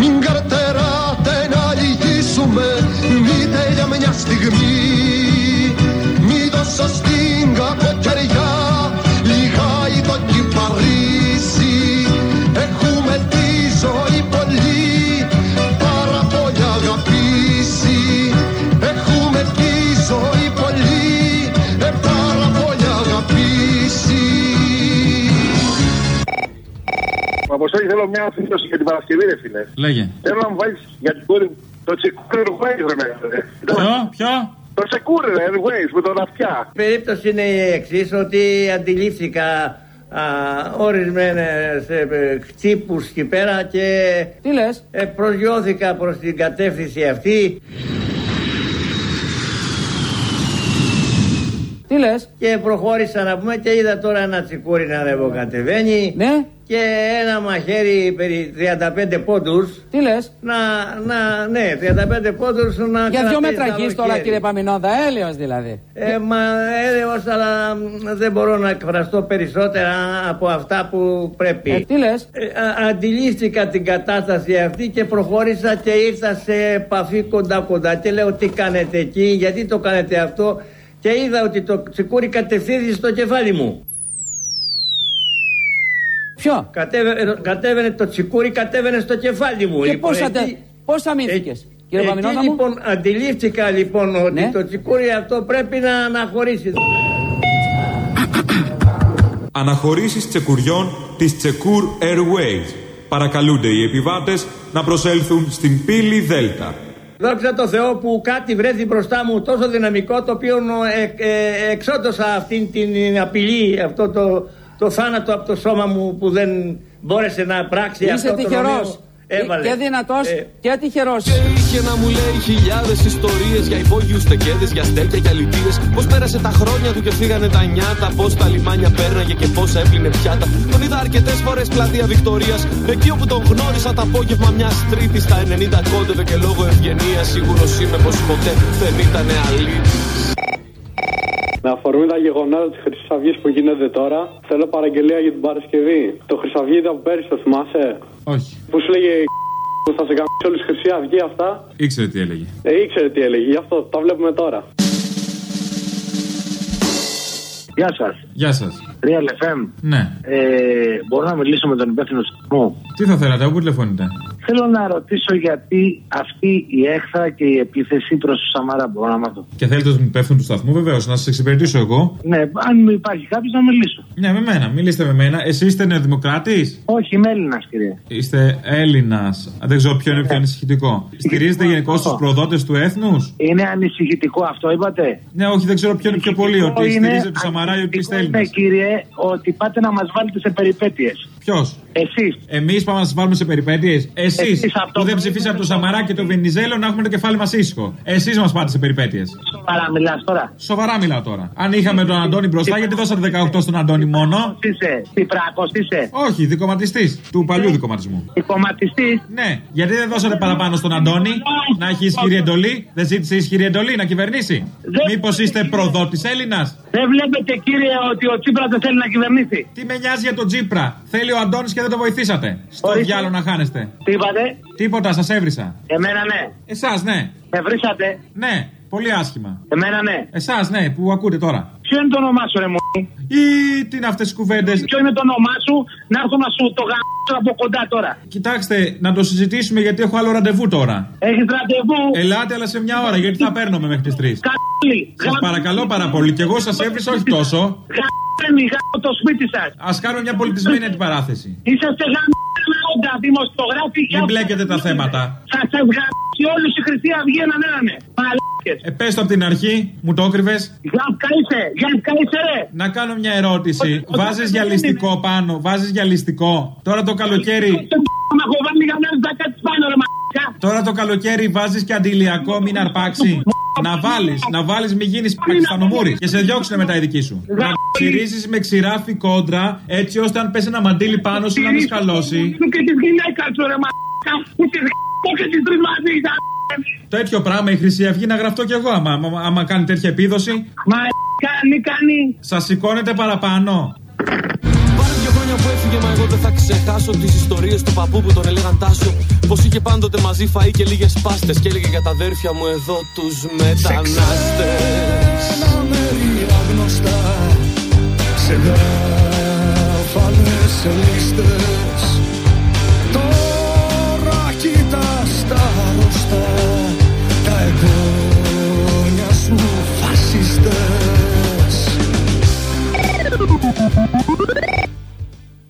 Speaker 30: Μην καρτεράτε να λυγίσουμε Μήτε για μια στιγμή
Speaker 34: θέλω μια αφήνωση για την Παρασκευή, ρε φίλε.
Speaker 20: Λέγε.
Speaker 34: Θέλω να μου βάλεις για την κόρη μου το τσεκούρι Airways, ρε μεγάλε.
Speaker 20: Ποιο, ποιο;
Speaker 34: Το τσεκούρι Airways με τον αυτιά.
Speaker 41: Η περίπτωση είναι η εξής ότι αντιλήφθηκα ορισμένες ε, τσίπους εκεί πέρα και
Speaker 27: Τι λες;
Speaker 41: ε, προσγειώθηκα προς την κατεύθυνση αυτή
Speaker 27: Τι λες;
Speaker 41: και προχώρησα να πούμε και είδα τώρα ένα τσικούρι να ανεβοκατεβαίνει
Speaker 27: Ναι.
Speaker 41: και ένα μαχαίρι περί 35 πόντους
Speaker 27: Τι λες;
Speaker 41: να, να, ναι, 35 πόντους να
Speaker 27: Για δύο
Speaker 41: κρατήσει
Speaker 27: μέτρα
Speaker 31: ναι,
Speaker 27: γης
Speaker 41: το
Speaker 27: τώρα
Speaker 41: χέρι.
Speaker 27: κύριε Παμινόδα, έλεος δηλαδή.
Speaker 41: Ε, μα έλεος, αλλά μ, δεν μπορώ να εκφραστώ περισσότερα από αυτά που πρέπει.
Speaker 27: Ε, τι λες;
Speaker 41: Ε, α- αντιλήφθηκα την κατάσταση αυτή και προχώρησα και ήρθα σε επαφή κοντά κοντά και λέω τι κάνετε εκεί, γιατί το κάνετε αυτό και είδα ότι το τσικούρι κατευθύνθηκε στο κεφάλι μου.
Speaker 27: Ποιο;
Speaker 41: Κατέβαινε, κατέβαινε το τσικούρι, κατέβαινε στο κεφάλι μου.
Speaker 27: Και
Speaker 41: Λοιπόν,
Speaker 27: πώς,
Speaker 41: εκεί-
Speaker 27: ατε... πώς αμύθηκες, κύριε
Speaker 41: εκεί
Speaker 27: Παμινόδα μου.
Speaker 41: λοιπόν αντιλήφθηκα λοιπόν ότι
Speaker 27: Ναι.
Speaker 41: το τσικούρι αυτό πρέπει να αναχωρήσει.
Speaker 42: Αναχωρήσεις τσεκουριών της Τσεκούρ Airways. Παρακαλούνται οι επιβάτες να προσέλθουν στην πύλη Δέλτα.
Speaker 41: Δόξα τω Θεώ που κάτι βρέθη μπροστά μου τόσο δυναμικό το οποίο ε, ε, εξόντωσα αυτήν την απειλή, αυτό το, το θάνατο από το σώμα μου που δεν μπόρεσε να πράξει
Speaker 27: Είσαι
Speaker 41: αυτό το
Speaker 27: τυχερός.
Speaker 41: νομίο. Έβαλε.
Speaker 27: Και δυνατός
Speaker 41: Ε,
Speaker 27: και τυχερός.
Speaker 37: Και είχε να μου λέει χιλιάδες ιστορίες για υπόγειους τεκέδε, για στέκια και αλητίε. Πώς πέρασε τα χρόνια του και φύγανε τα νιάτα. Πώς τα λιμάνια πέρναγε και πόσα έπλυνε πιάτα. Τον είδα αρκετές φορές πλατεία Βικτωρίας. Εκεί όπου τον γνώρισα το απόγευμα μιας Τρίτης στα 90 κόντευε και λόγω ευγενίας. Σίγουρος είμαι πως ποτέ δεν ήταν αλήτης.
Speaker 43: Με αφορμή τα γεγονότα της Χρυσή Αυγή που γίνεται τώρα, θέλω παραγγελία για την Παρασκευή. Το Χρυσαυγή ήταν πέρυσι, το θυμάσαι;
Speaker 20: Όχι.
Speaker 43: Που σου λέγε που θα σε κάνει όλη η Χρυσή Αυγή αυτά.
Speaker 20: Ήξερε τι έλεγε.
Speaker 43: Ε, ήξερε τι έλεγε, γι' αυτό τα βλέπουμε τώρα.
Speaker 44: Γεια σας.
Speaker 20: Γεια σας.
Speaker 44: Real FM.
Speaker 20: Ναι.
Speaker 44: Ε, μπορώ να μιλήσω με τον υπεύθυνο του σταθμού.
Speaker 20: Τι θα θέλατε, από πού τηλεφωνείτε;
Speaker 44: Θέλω να ρωτήσω γιατί αυτή η έχθρα και η επίθεση προς του Σαμαρά. Μπορώ να μάθω.
Speaker 20: Και θέλετε τον υπεύθυνο του σταθμού, βεβαίως, να σας εξυπηρετήσω εγώ.
Speaker 44: Ναι, αν υπάρχει κάποιος να μιλήσω.
Speaker 20: Ναι, με μένα, μιλήστε με μένα. Εσεί είστε νεοδημοκράτης;
Speaker 44: Όχι, είμαι Έλληνας, κύριε.
Speaker 20: Είστε Έλληνας. Δεν ξέρω ποιο είναι πιο ανησυχητικό. Στηρίζετε γενικώς τους προδότες του έθνους;
Speaker 44: Είναι ανησυχητικό αυτό, είπατε;
Speaker 20: Ναι, όχι, δεν ξέρω ποιο είναι πιο πολύ. Ότι
Speaker 44: είναι
Speaker 20: στηρίζετε του Σαμαρά ή ότι είστε
Speaker 44: Είναι,
Speaker 20: Έλληνε.
Speaker 44: κύριε, ότι πάτε να μας βάλετε σε περιπέτειες.
Speaker 20: Ποιος;
Speaker 44: Εσείς.
Speaker 20: Εμείς πάμε να σας βάλουμε σε περιπέτειες. Εσείς
Speaker 44: Εσείς αυτό
Speaker 20: που δεν
Speaker 44: που
Speaker 20: ψηφίσατε το Σαμαρά και το Βενιζέλο να έχουμε το κεφάλι μας ήσυχο. Εσείς μας πάτε σε περιπέτειες.
Speaker 44: Σοβαρά μιλάς τώρα.
Speaker 20: Σοβαρά μιλάω τώρα. Αν είχαμε τον Αντώνη μπροστά, γιατί δώσατε 18 στον Αντώνη μόνο.
Speaker 44: Είσαι, τυπράκος είσαι.
Speaker 20: Όχι, δικοματιστή. Του παλιού δικοματισμού.
Speaker 44: Δικοματιστή.
Speaker 20: Ναι, γιατί δεν δώσατε παραπάνω στον Αντώνη να έχει ισχυρή εντολή. Δεν ζήτησε ισχυρή εντολή να κυβερνήσει. Μήπως είστε προδότης Έλληνας;
Speaker 44: Δεν βλέπετε, κύριε, ότι ο Τσίπρας δεν θέλει να κυβερνήσει.
Speaker 20: Τι με νοιάζει για τον Τσίπρα; Θέλει ο Αντώνης και δεν το βοηθήσατε. Στο
Speaker 44: Ορίστε.
Speaker 20: διάλογο να χάνεστε.
Speaker 44: Τι είπατε;
Speaker 20: Τίποτα, σας έβρισα.
Speaker 44: Εμένα ναι.
Speaker 20: Εσάς, ναι.
Speaker 44: Με βρήσατε.
Speaker 20: Ναι, πολύ άσχημα.
Speaker 44: Εμένα ναι.
Speaker 20: Εσάς, ναι, που ακούτε τώρα.
Speaker 44: Ποιο είναι το όνομά σου, ρε μου.
Speaker 20: Ή τι είναι αυτές τι κουβέντες;
Speaker 44: Ποιο είναι το όνομά σου, να έρθω να σου το γαμίσω από κοντά τώρα.
Speaker 20: Κοιτάξτε, να το συζητήσουμε γιατί έχω άλλο ραντεβού τώρα.
Speaker 44: Έχεις ραντεβού;
Speaker 20: Ελάτε, αλλά σε μια ώρα γιατί θα παίρνουμε μέχρι τις 3.
Speaker 44: Καλή.
Speaker 20: Σας παρακαλώ πάρα πολύ. Και εγώ σας έβρισα όχι τόσο.
Speaker 44: Γαμμένη, γάμο το σπίτι σας.
Speaker 20: Α κάνουμε μια πολιτισμένη αντιπαράθεση.
Speaker 44: Είσαστε γαμμένα όντα, δημοσιογράφοι και
Speaker 20: Μην μπλέκετε τα θέματα.
Speaker 44: Θα σα γαμίσει όλους η Χρυσή Αυγή έναν έναν. Μαλάκες.
Speaker 20: Ε, πες το από την αρχή, μου το έκρυβες.
Speaker 44: Γαμκα είσαι, γαμκα είσαι ρε.
Speaker 20: Να κάνω μια ερώτηση. Βάζεις γυαλιστικό πάνω, βάζεις γυαλιστικό. Τώρα το καλοκαίρι.
Speaker 44: Να έχω βάλει για να τα κάτσει πάνω ρε μαλάκα.
Speaker 20: Τώρα το καλοκαίρι βάζεις και αντιλιακό, μην αρπάξει. Να βάλεις, να βάλεις, μην γίνει πακιστανομούρη. Και σε διώξουν μετά οι δικοί σου. Να ψηρίζει με ξηράφι κόντρα, έτσι ώστε αν πέσει ένα μαντίλι πάνω σου να μην σκαλώσει.
Speaker 44: Και τη γυναίκα σου ρε μαλάκα. Που τη γαμώ και τη τρεις μαζί. Γαμ-
Speaker 20: Τέτοιο πράγμα η Χρυσή Αυγή να γραφτώ κι εγώ άμα, άμα, άμα κάνει τέτοια επίδοση.
Speaker 44: Μα κάνει, κάνει.
Speaker 20: Σας σηκώνετε παραπάνω.
Speaker 37: Πάρε δύο χρόνια που έφυγε, μα εγώ δεν θα ξεχάσω τις ιστορίες του παππού που τον έλεγαν Τάσο. Πως είχε πάντοτε μαζί φαΐ και λίγες πάστες. Και έλεγε για τα αδέρφια μου εδώ τους μετανάστες.
Speaker 30: Ένα μέρη άγνωστα σε γράφανε σε λίστες ハハハハハ!